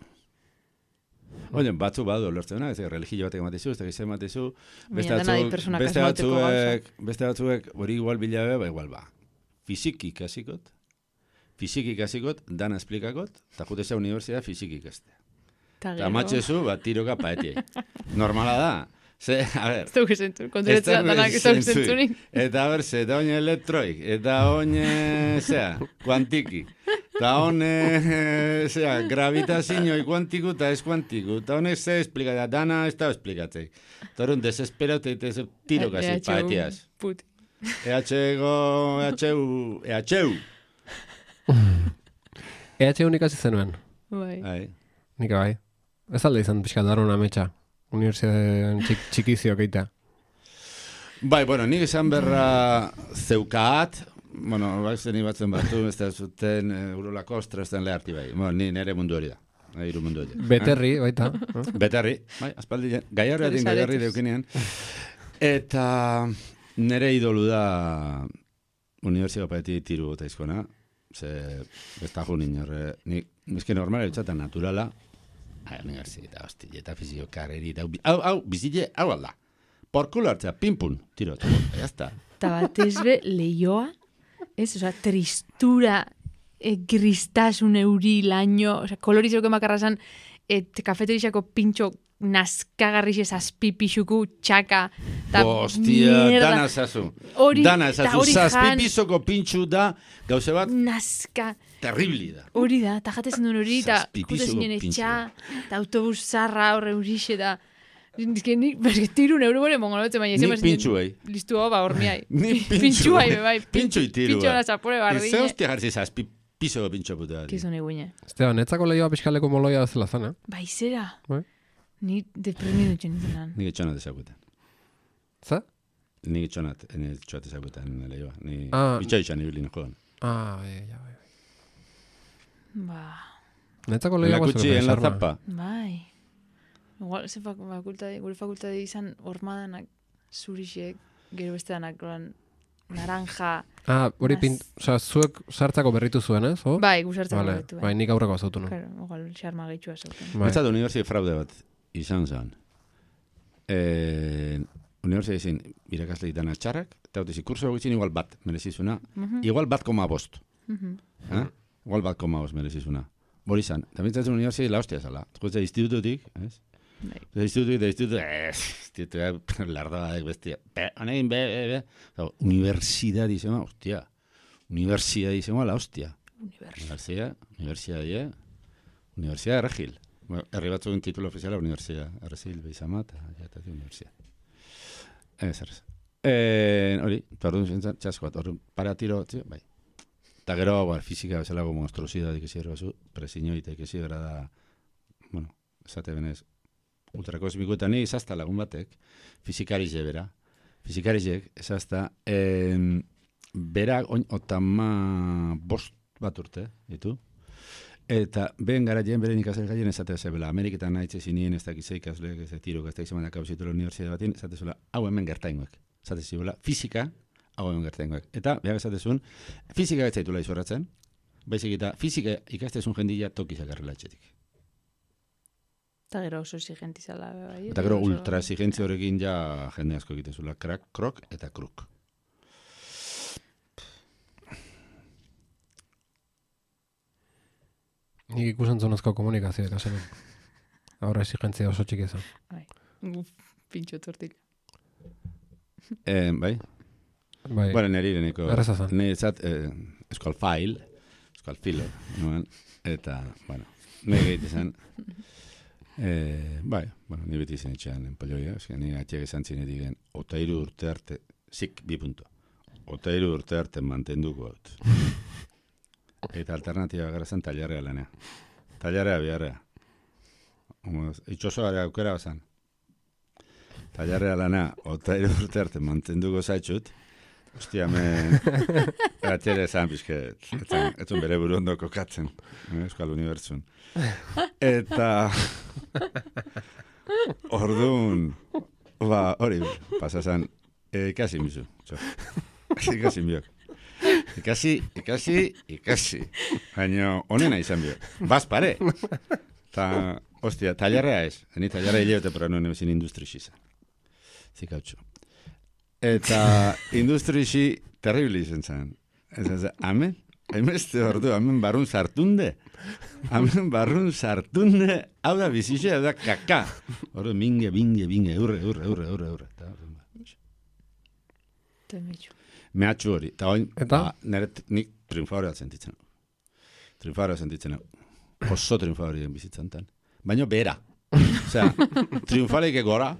Oye, batzu badu ulertzen ez religio batek ematezu, ez da gizem ematezu, beste persona beste batzuek, beste batzuek, hori igual bilabe, ba igual ba. Fiziki ikasiko,t fiziki ikasiko,t dana esplikakot, eta jute zea universidad fiziki ikaste. Ta Eta matxezu, bat tiroka paetiei. Normala da. Ze, a ber, Ez dugu zentzun, konturatzea dugu danak ez dugu zentzunik. Eta ber, ze, eta oine elektroik, eta oine, zea, kuantiki. Eta hone, zea, gravitazioi kuantiku eta ez kuantiku. Eta honek ze esplikatzea, dana ez da esplikatzei. Eta horren, desesperatu eta ez tiro kasi, EHU, paetiaz. Put. EHgo, EHU, EHU. EH unik hasi zenuen, Bai. Bai. nik bai. Ez alde izan pixka daron ametsa. Universidadean txik, txikizio keita. Bai, bueno, nik esan berra zeukaat, bueno, bai zen batzen batu, ez da zuten uh, urola kostra, ez den leharti bai. Bueno, ni nere mundu hori da. Hiru mundu hori. Beterri, baita. Beterri, bai, aspaldi, atin Interesaretuz. gaiarri deukinean. Eta nere idolu da Universidad paeti tiru eta izkona, ze ez da junin horre, ni, eske normala etxatan naturala, a, universidad, hosti, eta fizio karreri, eta hau, hau, bizile, hau alda. Porkulo hartzea, pimpun, tiro, ya está. Eta batez be, leioa, ez, oza, tristura, e, gristasun euri laino, oza, kolorizoko makarrazan, et kafeterixako pintxo naskagarrixe zazpipixuku txaka, eta Hostia, mierda, dana zazu. Hori- dana eta zazu, hori jan- zazpipizoko pintxu da, gauze bat, naska, terribli da. Hori da, eta jatezen duen hori, eta Zazpipizoko jute zinen pintxo. etxa, eta autobus zarra horre urixe, da... Ez que nik, ez que tiru neuro bore mongo notzen, baina Nik pintxuei. Listu hau, ba, hormiai. Ni Pintxuai, be, bai. Pintxui tiru. Pintxo na zapore Ze bardine. hostia garzi zazpi pizoko pintxo puta. Kizone guine. Esteban, netzako lehioa pixkaleko moloia zela zen, eh? Bai, zera. Bai. Ni deprimidu txen izan. Nik etxona dezakutan. Ze? Ni txonat, ene txoat ezagutan lehioa. Ni Ah. bitxaixan ibili joan. Ah, bai, ja, bai. Ba, Netzako En la lehiago kutsi, en la zapa. bai. Igual, ze fak, fakultate, gure fakultate izan ormadanak zurixek, gero beste danak loan, naranja. Ah, hori Mas- pint, oza, zuek sartzako berritu zuen, ez? Oh? Bai, gusartzen Vale, horretu. bai, nik aurreko azautu nu. Claro, igual, xarma gehitxua zauten. Bai. Netzat universitate fraude bat izan zen. E, universitate izin irakasle ditana txarrak, eta hautiz kurso gutxin igual bat merezizuna. Mhm, Igual bat koma bost. mhm. Eh? Igual bat koma bost merezizuna. Hori izan. Eta bintzatzen universitate la hostia zala. Zkuetza institututik, ez? Bai. Institututik, eta institututik, ez, institututik, lardadek bestia. Be, honekin, be, be, be. Universidad izema, hostia. Universidad izema, la hostia. Universidad, Universidad die, Universidad Regil. Bueno, herri batzuen titulo ofiziala Universidad Regil Beizama eta jatati Universidad. Ez, ez. Eh, hori, zentzen, txasko bat, hori, para tiro, tio, bai. Eta gero, ba, fizika bezalako monstruosidad ikesi bazu, presiño ite ikesi gara da, bueno, esate benez, ultrakosmiko eta ni izazta lagun batek, fizikarize bera, fizikarizek, ezazta, em, bera, oin, otama bost bat urte, ditu, Eta ben garaien beren ikasle gaien esatea zebela. Ameriketan nahi zinien ez dakiz ikasle, ez da tiro, ez da izan badak hausitu universidad batin, esate zula, hau hemen gertaingoek. Esate zibela, fizika, hau hemen gertaingoek. Eta, behar esate zuen, fizika ez zaitula izorratzen, baizik eta fizika ikastezun jendila tokizak garrela etxetik. Eta gero oso exigenti zala, bai. Eta gero ultra exigentzia horrekin ja jende asko egiten zula, crack, krok eta kruk. Nik ikusentzunezko komunikazioa ikasen. Aurra exigentzia oso txiki izan. Uf, pintxo tortilla. Eh, bai? Bai, Bueno, neri ireneko. Erraza zen. Nire zat, eh, eskal file, eskal filo, nuen, eta, bueno, nire gehiago zen. Eh, bai, bueno, nire beti zen etxean enpolioia, eske nire atxeak esan zine digen, otairu urte arte, zik, bi punto, otairu urte arte mantenduko dut. Eta alternatiba gara zen talarrea lanea. Talarrea biharrea. Itxoso gara aukera bazan. Talarrea lana, otairu urte arte mantenduko zaitxut, Ostia, me... Atxere esan pixke, etzan, etzun bere buru ondo kokatzen, eh, Euskal Unibertsun. Eta... Orduan, ba, hori, pasa zan, eh, ikasi mizu, txo. Ikasi biok. Ikasi, ikasi, ikasi. Baina, onena izan biok. Baz pare. Ta, ostia, talarrea ez. Ni talarra hileote, pero nuen ezin industri xisa. Zikautxo. Eta industrixi terribili izan zen. Ez ez, amen, hainbeste ordu, amen barrun sartunde. Amen barrun sartunde, hau da bizitxe, hau da kaka. Ordu, minge, binge, binge, urre, urre, urre, urre, urre. Eta, ba. Mehatxu hori. Eta oin, Eta? ba, nire, nik triunfadorea sentitzen. hau. Triunfadorea sentitzen. hau. Oso triunfadorea bizitzan tan. Baina bera. Osea, triunfaleike gora,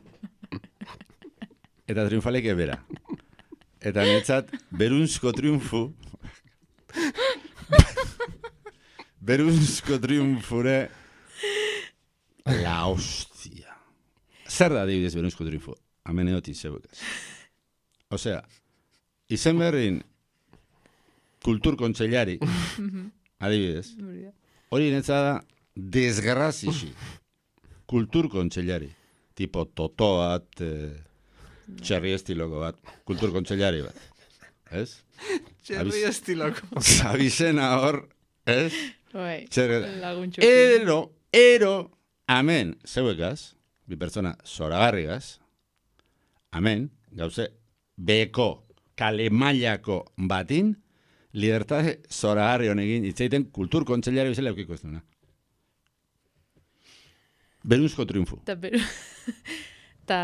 eta triunfaleike bera. Eta netzat, berunzko triunfu, berunzko triunfure, la hostia. Zer da adibidez berunzko triunfu? Hemen egotik zebukaz. Osea, izen berrin kultur kontseilari, adibidez, Hori da. hori netza da desgrazixi. kultur kontseilari. Tipo toto bat, eh, txerri estiloko bat, kultur kontseilari bat. Ez? Txerri estiloko. Zabizena hor, ez? Bai, Txerri... Ero, ero, amen, zeuekaz, bi pertsona zoragarrigaz, amen, gauze, beko, kale mailako batin, libertade zoragarri honekin, itzaiten kultur kontseilari bezala eukiko ez duena. Berunzko triunfu. Ta, beru... Ta,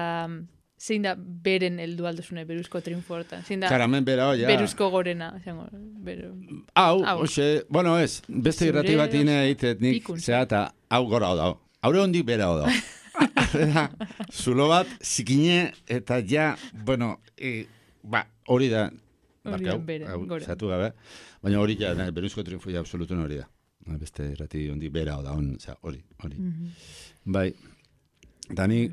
zein da beren heldu aldosune beruzko triunfo hortan. Zein da Kara, hemen bera hoia. beruzko gorena. Zango, beru... Hau, Hau. hoxe, bueno, ez, beste Zure irrati bat ine eitet nik, zera eta hau gora hau dago. Haure hondik bera hau. Eta, Zulo bat, zikine, eta ja, bueno, e, ba, hori da, barka da hau, hau, zatu gabe, baina hori ja, beruzko triunfo ja absolutun hori da. Beste irrati hondik bera hau da, hori, hori. Mhm. Bai, eta ni,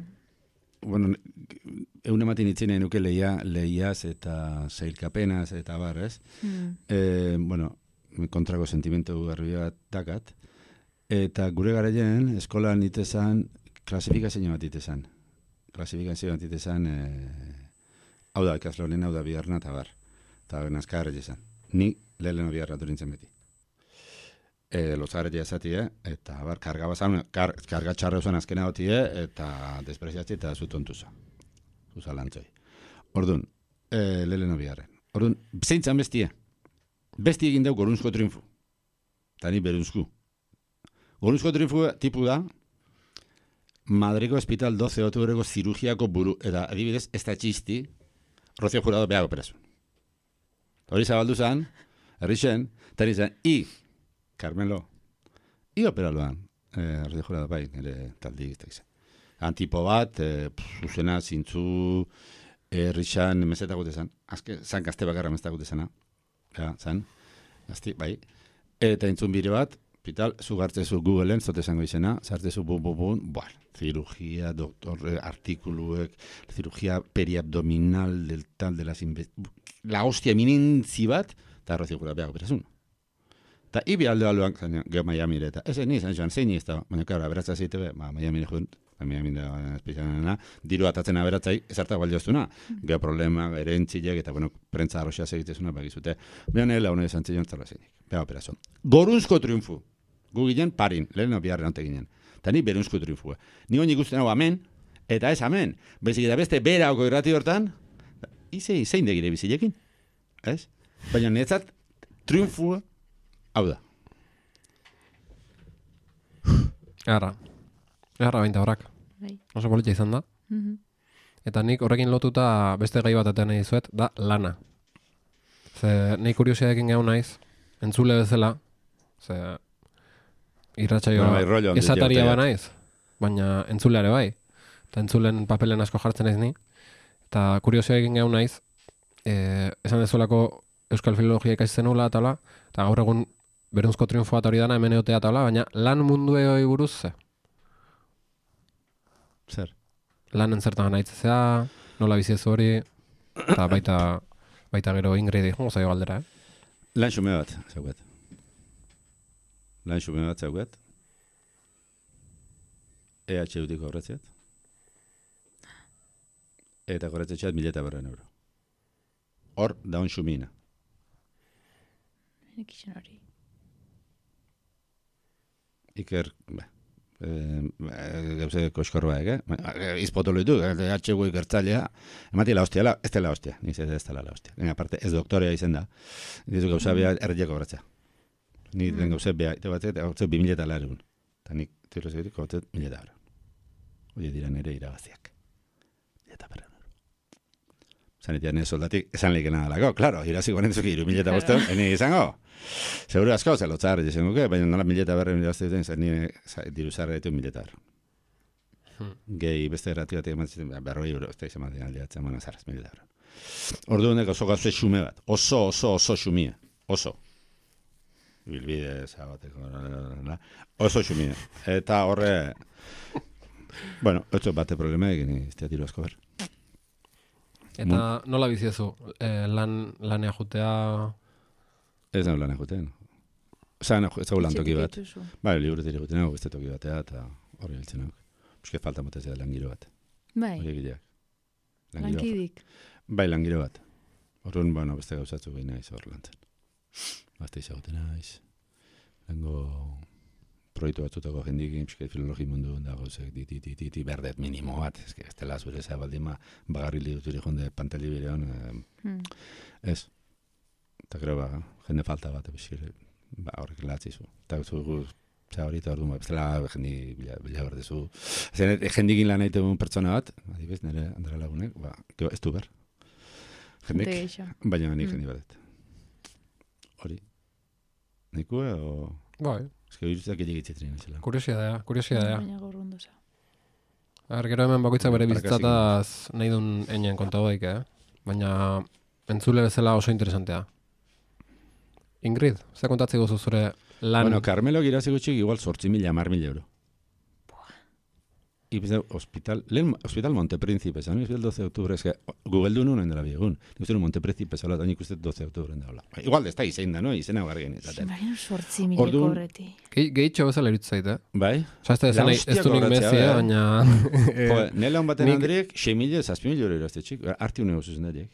bueno, egun ematen nahi nuke leia, leiaz eta zailkapenaz eta bar, ez? Mm. E, bueno, kontrako sentimentu garbi bat dakat. Eta gure garaien, eskolan itezan, klasifikazio bat itezan. Klasifikazio bat itezan, e, hau da, ikaslo lehen hau da biharna eta bar. Eta nazka izan. Ni lehen biharra durintzen beti. E, Lotzarri esatie, eta bar, karga bazan, kar, karga txarra usan azkena gotie, eta despreziatzi eta zu tontuza. Zuza lantzoi. Orduan, e, lehen biharren. Orduan, zeintzan bestia. Besti egin dau gorunzko triunfu. Eta ni berunzku. Gorunzko triunfu tipu da, Madriko Hospital 12 otubreko zirugiako buru, eta adibidez, ez da txisti, Rocio Jurado behago operasun. Hori zabaldu zan, herri zen, eta zen, i, Carmelo, i operaloan, eh, Rocio Jurado bai, nire taldi giztek zen. Antipo bat, eh, zuzena, zintzu, herri zen, meseta gute zen, azke, zan gazte bakarra meseta gute zena, ja, zan, gazti, bai, eta entzun bire bat, Pital, zu gartzezu Googleen, zote esango izena, zartzezu bu, bu, bu, buah, cirugía, doktor, eh, artikuluek, cirugía periabdominal del tal de las la hostia eminentzi bat, eta arrozi gura behar berazun. Eta ibi alde aldean, zaino, geho Miami eta ez ni, zain joan, zein ez da, baina kara, aberatza zeite be, ba, Miami joan, Miami da diru atatzen aberatzai, ezartak balio estuna, geho problema, erentzilek, eta bueno, prentza arroxia segitezuna, bagizute, behan ela hone esan zion zala zeinik, beha operazon. Gorunzko triunfu, gu ginen parin, lehen biharren ante ginen. Eta ni berunzko triunfua. Ni honi ikusten hau amen, eta ez amen. Bezik eta beste bera oko irrati hortan, izei, zein degire bizilekin. Ez? Baina netzat triunfua hau da. Gara. Gara bainta horak. Bai. Oso politia izan da. Mhm. Eta nik horrekin lotuta beste gai bat eten nahi dizuet, da lana. Ze nahi kuriosiadekin gau naiz, entzule bezala, ze irratsaioa Bueno, bai, handik esataria ba naiz, baina entzuleare bai. Eta entzulen papelen asko jartzen naiz ni. Eta kuriosiadekin gau naiz, e, esan dezulako Euskal Filologia ikasten nula eta eta gaur egun berunzko triunfo bat hori dana hemen egotea eta hola, baina lan mundu hori buruz ze. Zer? lanen zertan nahitzea, nola biziezu hori, eta baita, baita gero Ingrid jongo zaio galdera, eh? Lan xume bat, zauket. Lan xume bat zauket. EH utiko horretziat. Eta horretzetxeat mileta berren euro. Hor, daun xumina. Nik izan hori. Iker, ba, eh, gauze koskorba ege, eh? izpotolo ditu, HU ikertzailea, emati la hostia, la, ez dela hostia, niz ez dela la hostia. Gaina aparte, ez doktorea izen da, ditu gauza beha erdiako horretzea. Ni den gauze beha, ite batzet, gauze bi mila eta larun. Eta nik, tiro zegoetik, gauze mila eta berreun. Hoi dira nire irabaziak. Eta berreun. Zanitia nire soldatik, esan leikena dalako, klaro, irazi guanentzuki, iru mila eta bosteun, eni izango. Seguro asko, ze lotzar, izango ke, baina nola mila eta berreun irabazte duten, zen nire diru zarra ditu mila eta berreun. Gehi beste grati bat eman zitzen, berroi euro, ez da izan bat aldeatzen, mana zaraz, mila eta berreun. Orduan oso gazte xume bat, oso, oso, oso xumia, oso. Bilbide, zabateko, oso xumia. Eta horre, bueno, otso bate problema egin, ez da diru asko ber. Eta nola biziezu, eh, lan, lanea jutea, Ez nahi lan egiten. Zan, ez hau lan toki bat. Bai, liburu dira egiten nago, beste toki batea, eta horri heltzen nago. Euske falta motez da langiro bat, Bai, hori egileak. Bat. lankidik. Bai, langiro bat. Horren, bueno, beste gauzatzu behin naiz hor lantzen. Basta izagoten naiz. Lengo proiektu batzutako jendikin, pixket filologi mundu da gauzek, di, di, di, di, di, berdet minimo bat, ez que ez dela zure zabaldima, bagarri liduturi jonde panteli bideon, eh, Hmm. ez. Eta gero, ba, jende falta bat, bixir, ba, horrek latzizu. Eta zu, gu, Eta hori eta orduan, ba, bestela jendi bila, bila berdezu. Zer, jendikin lan egiten pertsona bat, adibez, nire andara lagunek, ba, gero ez du ber. Gehiago. baina nik Mm. jendi badet. Hori. Nikue, o... bai, Ez que irutzak egitzitrin izela. kuriosia da, kuriosia da. Baina gaur ondo za. A ber, gero hemen bakoitzak bere bizitzataz nahi duen einen kontatu daik, eh? Baina entzule bezala oso interesantea. Ingrid, ze kontatze guzu zure lan... Bueno, Carmelo irazi gutxik igual sortzi mila, mar mila euro. ipizte hospital, lehen hospital Montepríncipe, zan, ipizte el 12 de octubre, eske, Google du nuen dela biegun. Nik uste nu Montepríncipe zala, eta nik uste 12 de octubre dela. Igual, ez da izein da, no? Izena gargien izaten. Imagino sortzi mileko Orduan- horreti. Gehi- Gehitxo bezala iruditzen zait, eh? Bai? Osa, ez da nahi, ez du nik gorratzea, mezi, eh, bai. baina... Jo, nela hon baten Andriek, 6 mila, 7 mila euro irazte txik, arti une gozuz nadiek.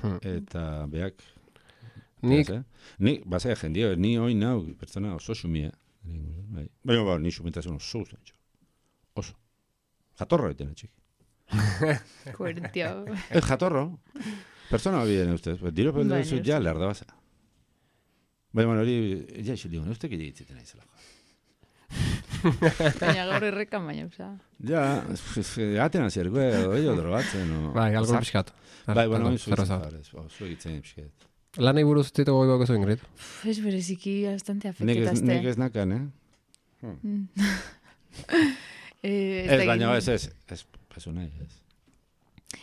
Hmm. Eta beak, Nik, eh? Ni, basea jendio, ni hoi nau, pertsona oso xumia. Bai. Baina, ba, ni xumitasun oso uzen, Oso. Jatorro egiten txik. Koherentia. Ez jatorro. Persona biden ustez. Pues, diro peldo Bai, zu ja lerda basa. Baina, bueno, hori, ja isi digun, uste kide ditziten aizela. Baina gaur errekan baina, oza. Ja, aten azier, gue, edo drogatzen, o... bai, Zar- pixkat. Bai, bueno, Alkohol, oin zu cerveza. Zu egitzen pixket. Lanei buruz zitiko goi bako zuen, Ingrid? Ez bereziki bastante Nik ez, afektazte. nik ez nakan, eh? Eh, Ez, baina ez, ez, ez, ez, nahi, ez.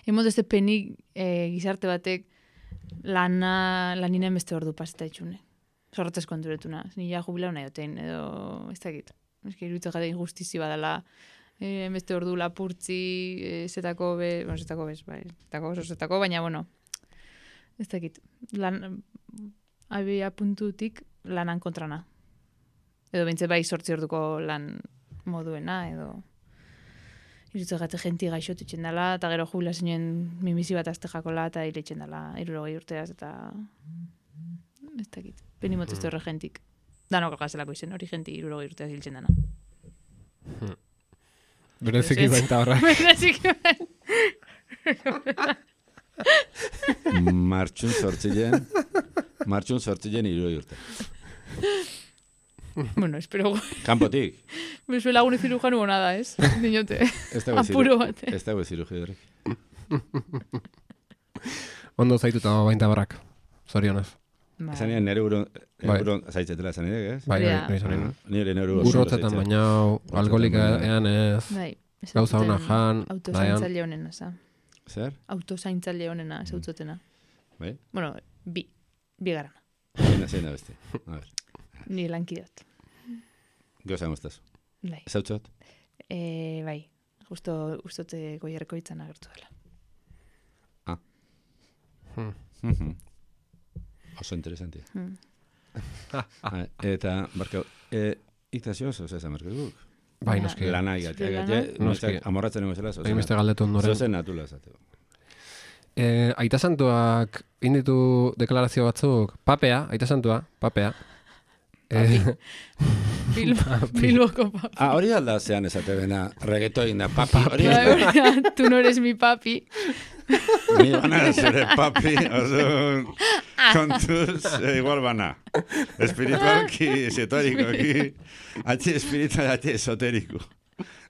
Hemos este penik eh, gizarte batek lana, laninen beste ordu paseta itxune. Zorrotez konturetuna. Ni ja jubilau nahi otein, edo ez dakit. Ez que iruditza gara injustizi badala. Eh, beste ordu lapurtzi, eh, zetako be, bueno, zetako bez, bai, zetako oso zetako, baina, bueno, ez dakit. Lan, abia puntutik lanan kontrana. Edo bintze bai sortzi orduko lan moduena, edo... Irutze gate genti gaixotu itxen dela, eta gero jubilazioen mimizi bat azte jakola, eta hile itxen dela, irurogei urteaz, eta... Ez dakit, peni moteztu horre jentik. Danok gazelako izen, hori jenti irurogei urteaz hiltzen dana. Bereziki Ez, ez. baita horra. Berezik, Martxun sortzilen, martxun sortzilen iroi urte. bueno, espero, Kanpotik, bezue lagune cirujano bona da, ez? Dinote, ez apuro bate. ez dago zirugi horrek. Ondo zaituta baita barrak. Zorionez. Bai. Esan nire buru, Bai. buru zaitzetela esan nire, ez? Bai, izan nahi. Nire nire buru Urrotzetan baina, alkoholik baina. ean ez, Bai. gauza hona jan, honena, za. Zer? Autozaintzaile honena, ez utzotena. Bai? Bueno, bi. Bi garana. Zein da beste. A ver, Ni lankidat. goza moztaz. Bai. Ez hau txot? E, bai. Justo, ustote goierko itzan agertu dela. Mhm. Oso interesante. Hmm. Ah, Eta, barkau, e, iktazio oso zezan marko guk. Bai, noski. Lana igatea, lana? igatea, Noski. amorratzen nengo zela, Egin beste galdetu ondoren. Zozen natula zateko. Eh, aita santuak inditu deklarazio batzuk, papea, aita santua, papea. Eh, Bilbo, Bilboko papi. Ah, hori alda zean esate bena, reggaeto egin da, papi, hori Bai, hori, Tú no eres mi papi. Ni bana zure papi, oso kontuz, eh, igual bana. Espiritualki, esoterikoki, atxe espiritual, atxe esoteriko.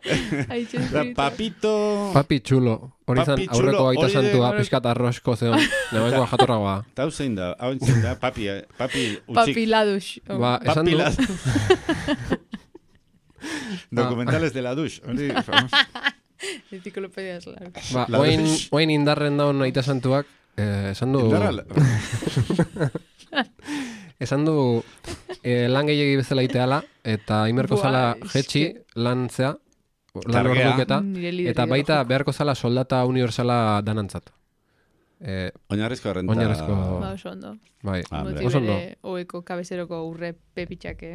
Papito... papi txulo. Hori zan aurreko aita hori de- santua pixkat arrosko zeon. Nebaikoa jatorragoa. Eta hau zein da, hau zein da, papi, eh, papi utzik. Papi ladux. Oh. Ba, esan Papi du. Documentales de la dush. Hori, famos. Enciclopedia es largo. ba, La oain, oain indarren daun aita santuak, eh, esan du, esan du eh, lan gehiagi bezala iteala, eta imerko zala jetxi lan zea, lan orduketa, líder eta baita beharko zala soldata universala danantzat. Eh, Oinarrizko errenta... Oinarrizko- Ba, oso ondo. bai, Ah, Oso oeko kabezeroko urre pepitxake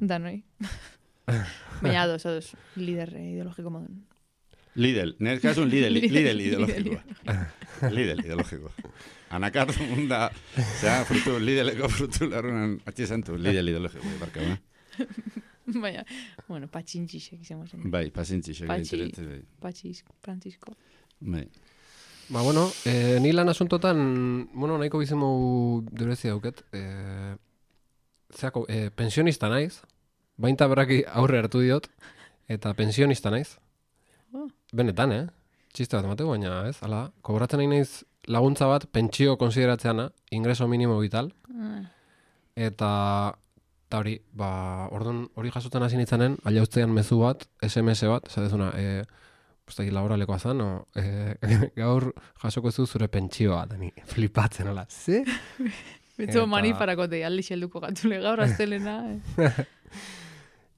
danoi. Baina ados, ados, lider eh, ideologiko modun. Lidl, nire kasun Lidl, Lidl, Lidl Lidl. ideologikoa. Lidl ideologikoa. Anakartu munda, zera, frutu, Lidleko frutu larunan, atxe santu, Lidl ideologikoa, barka, eh? Baina, bueno, patxintxixek izango zen. Bai, pasintzi, xeke, Patxi. Patxiz, Francisco. Bai. Ba, bueno, eh, ni lan asuntotan, bueno, nahiko bizimo durezi dauket. Eh, zeako, eh, pensionista naiz, bainta berraki aurre hartu diot, eta pensionista naiz. Oh. Benetan, eh? Txiste bat emateko, baina ez, ala, kobratzen nahi naiz laguntza bat pentsio konsideratzeana, ingreso minimo vital, Ah, eta eta hori, ba, orduan hori jasotzen hasi nitzanen, aliautzean mezu bat, SMS bat, esatezuna, e, Uztaki laboralekoa zan, o, e, gaur jasoko zu zure pentsioa, da ni flipatzen, ala, ze? Betzo Eta- manifarako te aldi xelduko gatule gaur astelena. eh.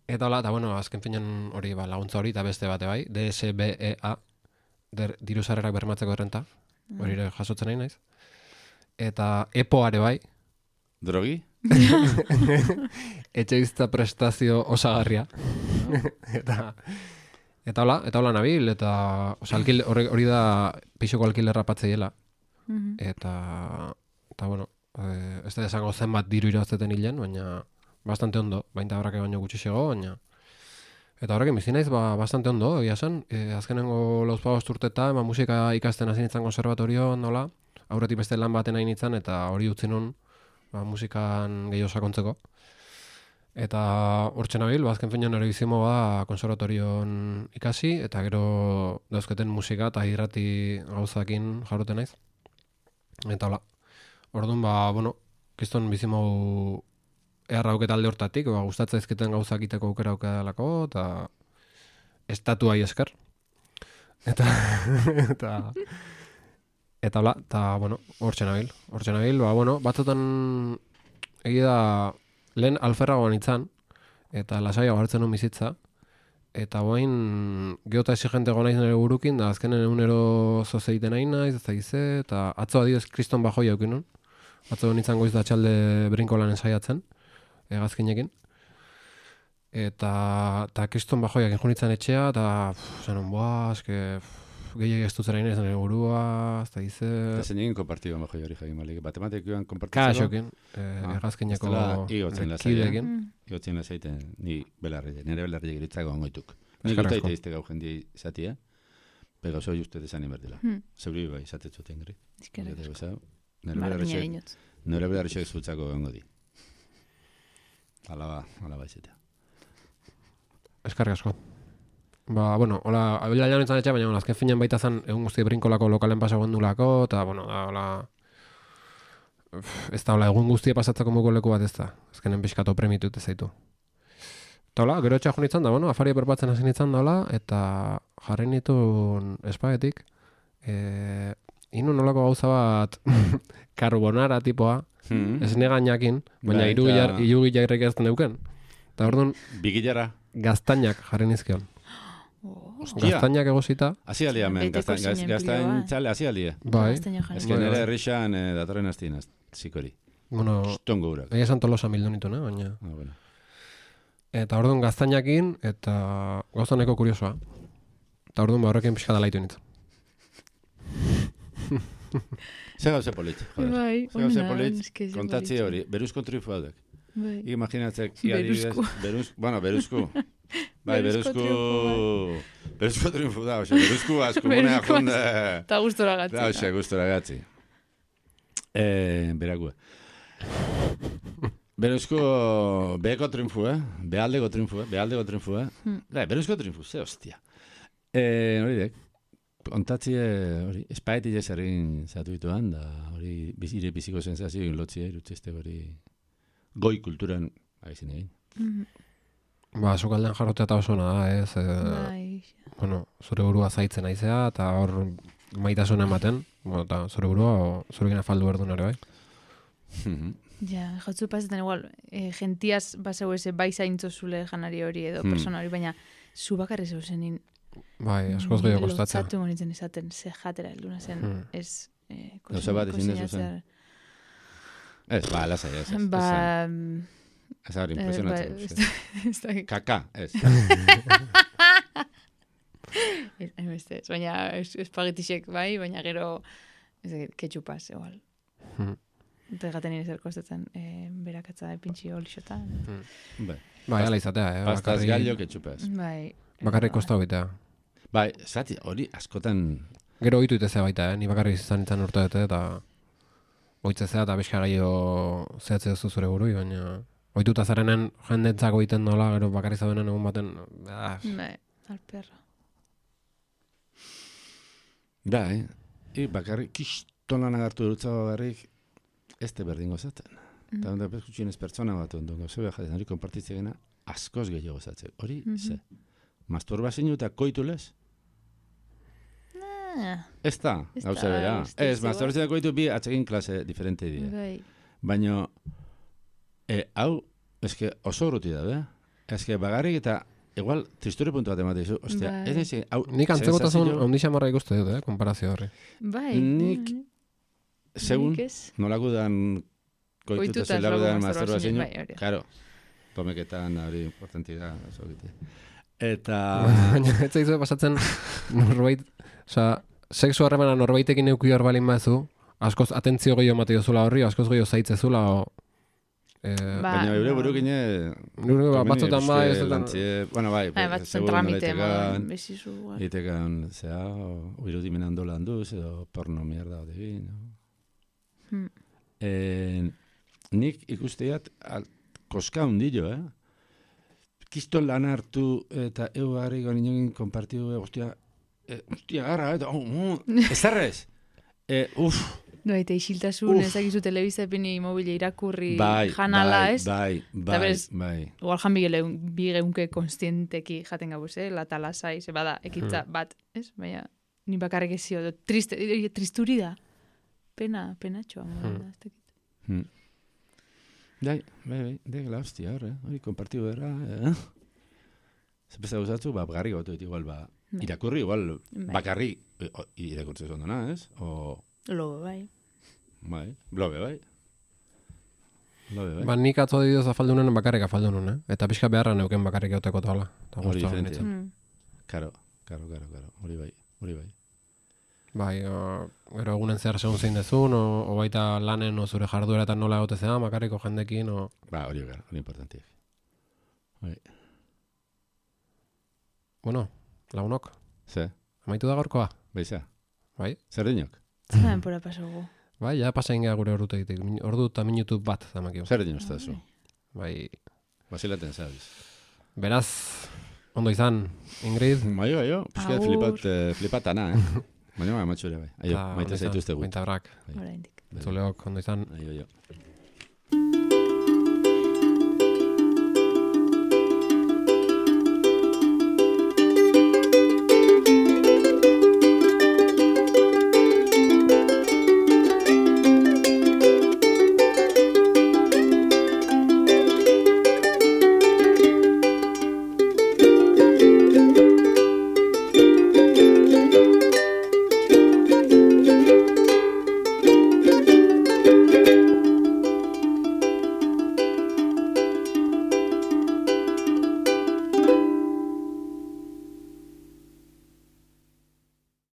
Eta hola, eta bueno, azken finean hori ba, laguntza hori, eta beste bate bai, DSBEA, der, diru sarrerak bermatzeko errenta, hori ere jasotzen nahi naiz. Eta EPOare bai, Drogi? etxe bizitza prestazio osagarria. eta eta hola, eta hola nabil, eta osa, alkil, hori, hori da pixoko alkilerra patzeiela. Mhm. Eta, eta bueno, eh, ez da esango zenbat diru irabazteten hilen, baina bastante ondo, bainta horrake baino gutxixego, baina Eta horrekin bizi naiz ba, bastante ondo, egia zen. E, azkenengo lauzpa urteta, ema musika ikasten hasi nintzen konservatorio nola, aurretik beste lan baten nahi nintzen, eta hori utzi nun ba, musikan gehiago sakontzeko. Eta hortxe nabil, ba, azken finean ere bizimo ba, konservatorion ikasi, eta gero dauzketen musika eta irrati gauzakin jarroten naiz. Eta hola, orduan, ba, bueno, kiston bizimo eharra auket alde hortatik, ba, gustatzen ezketen gauzak iteko aukera aukedalako, eta estatuai esker. Eta, eta, eta hola, eta, bueno, hortxe nabil, hortxe nabil, ba, bueno, batzutan egia da, lehen alferragoan itzan, eta lasaiago hartzen nuen bizitza, eta boain geota exigente naiz nire burukin, da azkenen egunero zozeiten nahi naiz, ez da gize, eta atzo adioz kriston bajoi aukin nun. Atzo nintzen goiz da txalde brinko lanen saiatzen, egazkinekin. Eta, eta kriston bajoiak enjun nintzen etxea, eta pff, zanon, boa, eske, gehiagik ez dutzen nahi nire burua, ez da gize. Eta zen egin kompartioan bajo jari jagin malik. Matematikoan kompartitzeko. Kaixokin, eh, Ah, egazkineko ez dela igotzen lasai, eh? Mm. Igotzen lazaiten, ni belarri, nire belarri giritzago angoituk. Ni Eskerrik gusta asko. ite gau jendi zati, eh? Pero soy usted desan inberdila. Hmm. Zeuri bai, izatetzuten gri. Eskerrik Nire asko. belarri dinot. Nire belarri zutzako bengo di. Alaba, alaba izatea. Eskarrik asko. Ba, bueno, hola, abila nintzen etxe, baina bueno, azken finean baita zen egun guzti brinkolako lokalen pasa gondulako, eta, bueno, da, hola, ez da, hola, egun guztia pasatzeko muko leku bat ez da. Azkenen pixkatu premitu ez zaitu. Eta hola, gero nintzen da, bueno, afaria berbatzen hasi nintzen da, hola, eta jarri nituen espagetik, e, inu nolako gauza bat carbonara tipoa, Hmm. ez negainakin, baina Bai, hiru eta- hiru jarrek ez neuken. Eta orduan, Bigilara. gaztainak jarri nizkion. Oh. Gaztainak egozita, Hasi alia, men, gaztain, gaz, zinen gaztain piloa. txale, hasi alia. bai. Ez que nire herrixan eh, datorren astien, zikori. bueno, Stongo urak. egia esan tolosa mildu nitu, ne? baina... Ah, bueno. Eta orduan gaztainakin, eta gauza neko kuriosoa. Eta orduan ba horrekin pixka dalaitu nintzen. Ze gauze polit, joder. Bai, Ze gauze ona, polit, ze kontatzi hori, beruzko trifu. Bai. Imaginatzek, Beruzko. beruz, bueno, beruzko. Bai, Beruzko beruzko, beruzko triunfu da, ose, beruzko asko monea Beruzko jonde. Eta gustora gatzi. Da, ose, gustora gatzi. Eh, berakue. Beruzko, beheko triunfu, eh? Behaldeko triunfu, eh? Behaldeko triunfu, eh? Hmm. Da, beruzko triunfu, ze hostia. Eh, hori dek, ontatzi, hori, espaeti jesarrin zatu dituan, da, hori, bizire biziko sensazio lotzi, irutxeste hori, goi kulturan, abizin egin. Mhm. Ba, sukaldean jarrotea eta oso ona da, ez? E, Bai. bueno, zure burua zaitzen aizea, eta hor maitasuna ematen, bueno, eta zure burua, o, zurekin afaldu erdun ere, bai. Ja, jotzu pasetan igual, e, gentiaz baseu eze bai zaintzo zule janari hori edo Hmm. persona hori, baina zu bakarri zeu zenin. Bai, askoz gehiago kostatzen. Lotzatu monitzen esaten, ze jatera helduna zen, Hmm. ez... E, Gauza bat ezin duzu zen. Ez, ba, lasai, ez, Ba... ez, hori eh, impresionatzen. ba, ez, ez- ez da- Kaka, ez. ez- baina es- espagetixek bai, baina gero ez ketxupaz, igual. Hmm. Eta gaten nire zer kostatzen, e, berakatza epintxi olixota. Bai, Bai, ala izatea, eh? pastaz gallo ketxupaz. Bai. Bakarrik Bai. kosta hobitea. Bai, zati, hori askotan, Gero ohitu itezea baita, eh? Ni bakarrik izan nintzen urte bete, eta oitzezea eta bizka gaio zehatze duzu zure burui, baina ohituta zarenen jendentzako egiten nola, gero bakarrik zaudenen egun baten, ah, Bai, alperra. da, eh? I bakarrik, kistolan agartu dutza bakarrik, ez te berdin gozatzen. Mm. Eta onda peskutxien ez pertsona bat ondo, gauze behar jaten, hori konpartitzen gena, askoz gehiago gozatzen. Hori, Mhm. ze, masturbazio eta koitu lez? Ah, Ez da, gauza bera. Ez, masturbazio eta koitu bi atsegin klase diferente dira. bai. Baina, e, hau, eske oso urruti da, be? eske bagarrik eta igual tristure puntu bat ematen zu. Ostia, Bai. ez ez, hau, Nik antzekotasun sensazio- ondi xamarra ikuste dut, eh, konparazio horri. Bai. Nik- segun Nik nolako dan koituta Ohituta zelako dan zelako masturbazio, masturbazio, bai, hori. Claro. Tomeketan hori importanti da. Eta Baina, ez zaizu pasatzen norbait, osea, sexu harremana norbaitekin euki hor balin bazu, askoz atentzio gehiago emate dozula horri, askoz gehiago zaitzezula, o... Eh, Ba, baina eure no. burukine Nure ba, batzutan bai, ez dut- lantzie, bueno, bai, Bai, pues, bat seguro tramite bezizu. bai. Egitekan, zea, o irudimena ondo landuz, edo porno mierda hori egin, no? Hmm. Eh, nik ikusteat al, koska hundillo, eh? Kiston lan hartu eta eu harri ganin konpartiu, eh, ostia, eh, ostia, garra, eta, oh, oh, ez errez. Eh, uf, No, eta isiltasun, Uf. ezakizu telebizapini mobile irakurri bai, janala, bai, ez? bai, bai, berez- bai. Igual jan bigele, bigeunke konstienteki jaten gabuz, eh? Lata lasai, ze bada, ekitza bat, ez? Baina, ni bakarrik ezio, do, triste, eh, tristuri da. Pena, penatxoa. Hmm. Hmm. Ez dakit. Hmm. Bai, bai, bai, de la hostia, hor, eh? Hori, konpartiu erra, eh? Zepesta guzatzu, ba, bagarri gautu dit, igual, ba, Bai. Irakurri, igual, Bai. bakarri, eh, o- irakurtzez ondona, ez? O, Lo, bai. bai, blobe, bai. Blobe, bai. Ba, nik atzo diduz afaldunen bakarrik afaldunun, eh? Eta pixka beharra neuken bakarrik euteko toala. Hori diferentzia. Hmm. Karo, karo, karo, karo, hori bai, hori bai. Bai, o, gero egunen zehar segun zein dezun, o, o baita lanen o zure jardueretan nola egote zean, bakarriko jendekin, o... Ba, hori gara, hori importanti. Bai, Bueno, lagunok, ze, amaitu da gaurkoa, baiza, bai? zer dinok? Zer denpora pasago. Bai, ja pasain gara gure ordutegitik, min- ordu eta minutu bat zamakio. Zer dinok zu? Bai, Basilaten zabiz. beraz, ondo izan, Ingrid, Bai, bai, jo, pixka Agur. flipat, eh, flipatana, eh? Baina, bai, matxure, bai. Aio, maite ondo izan, zaituzte gu. Gointabrak, Oraindik. entzuleok, ondo izan. Aio, aio.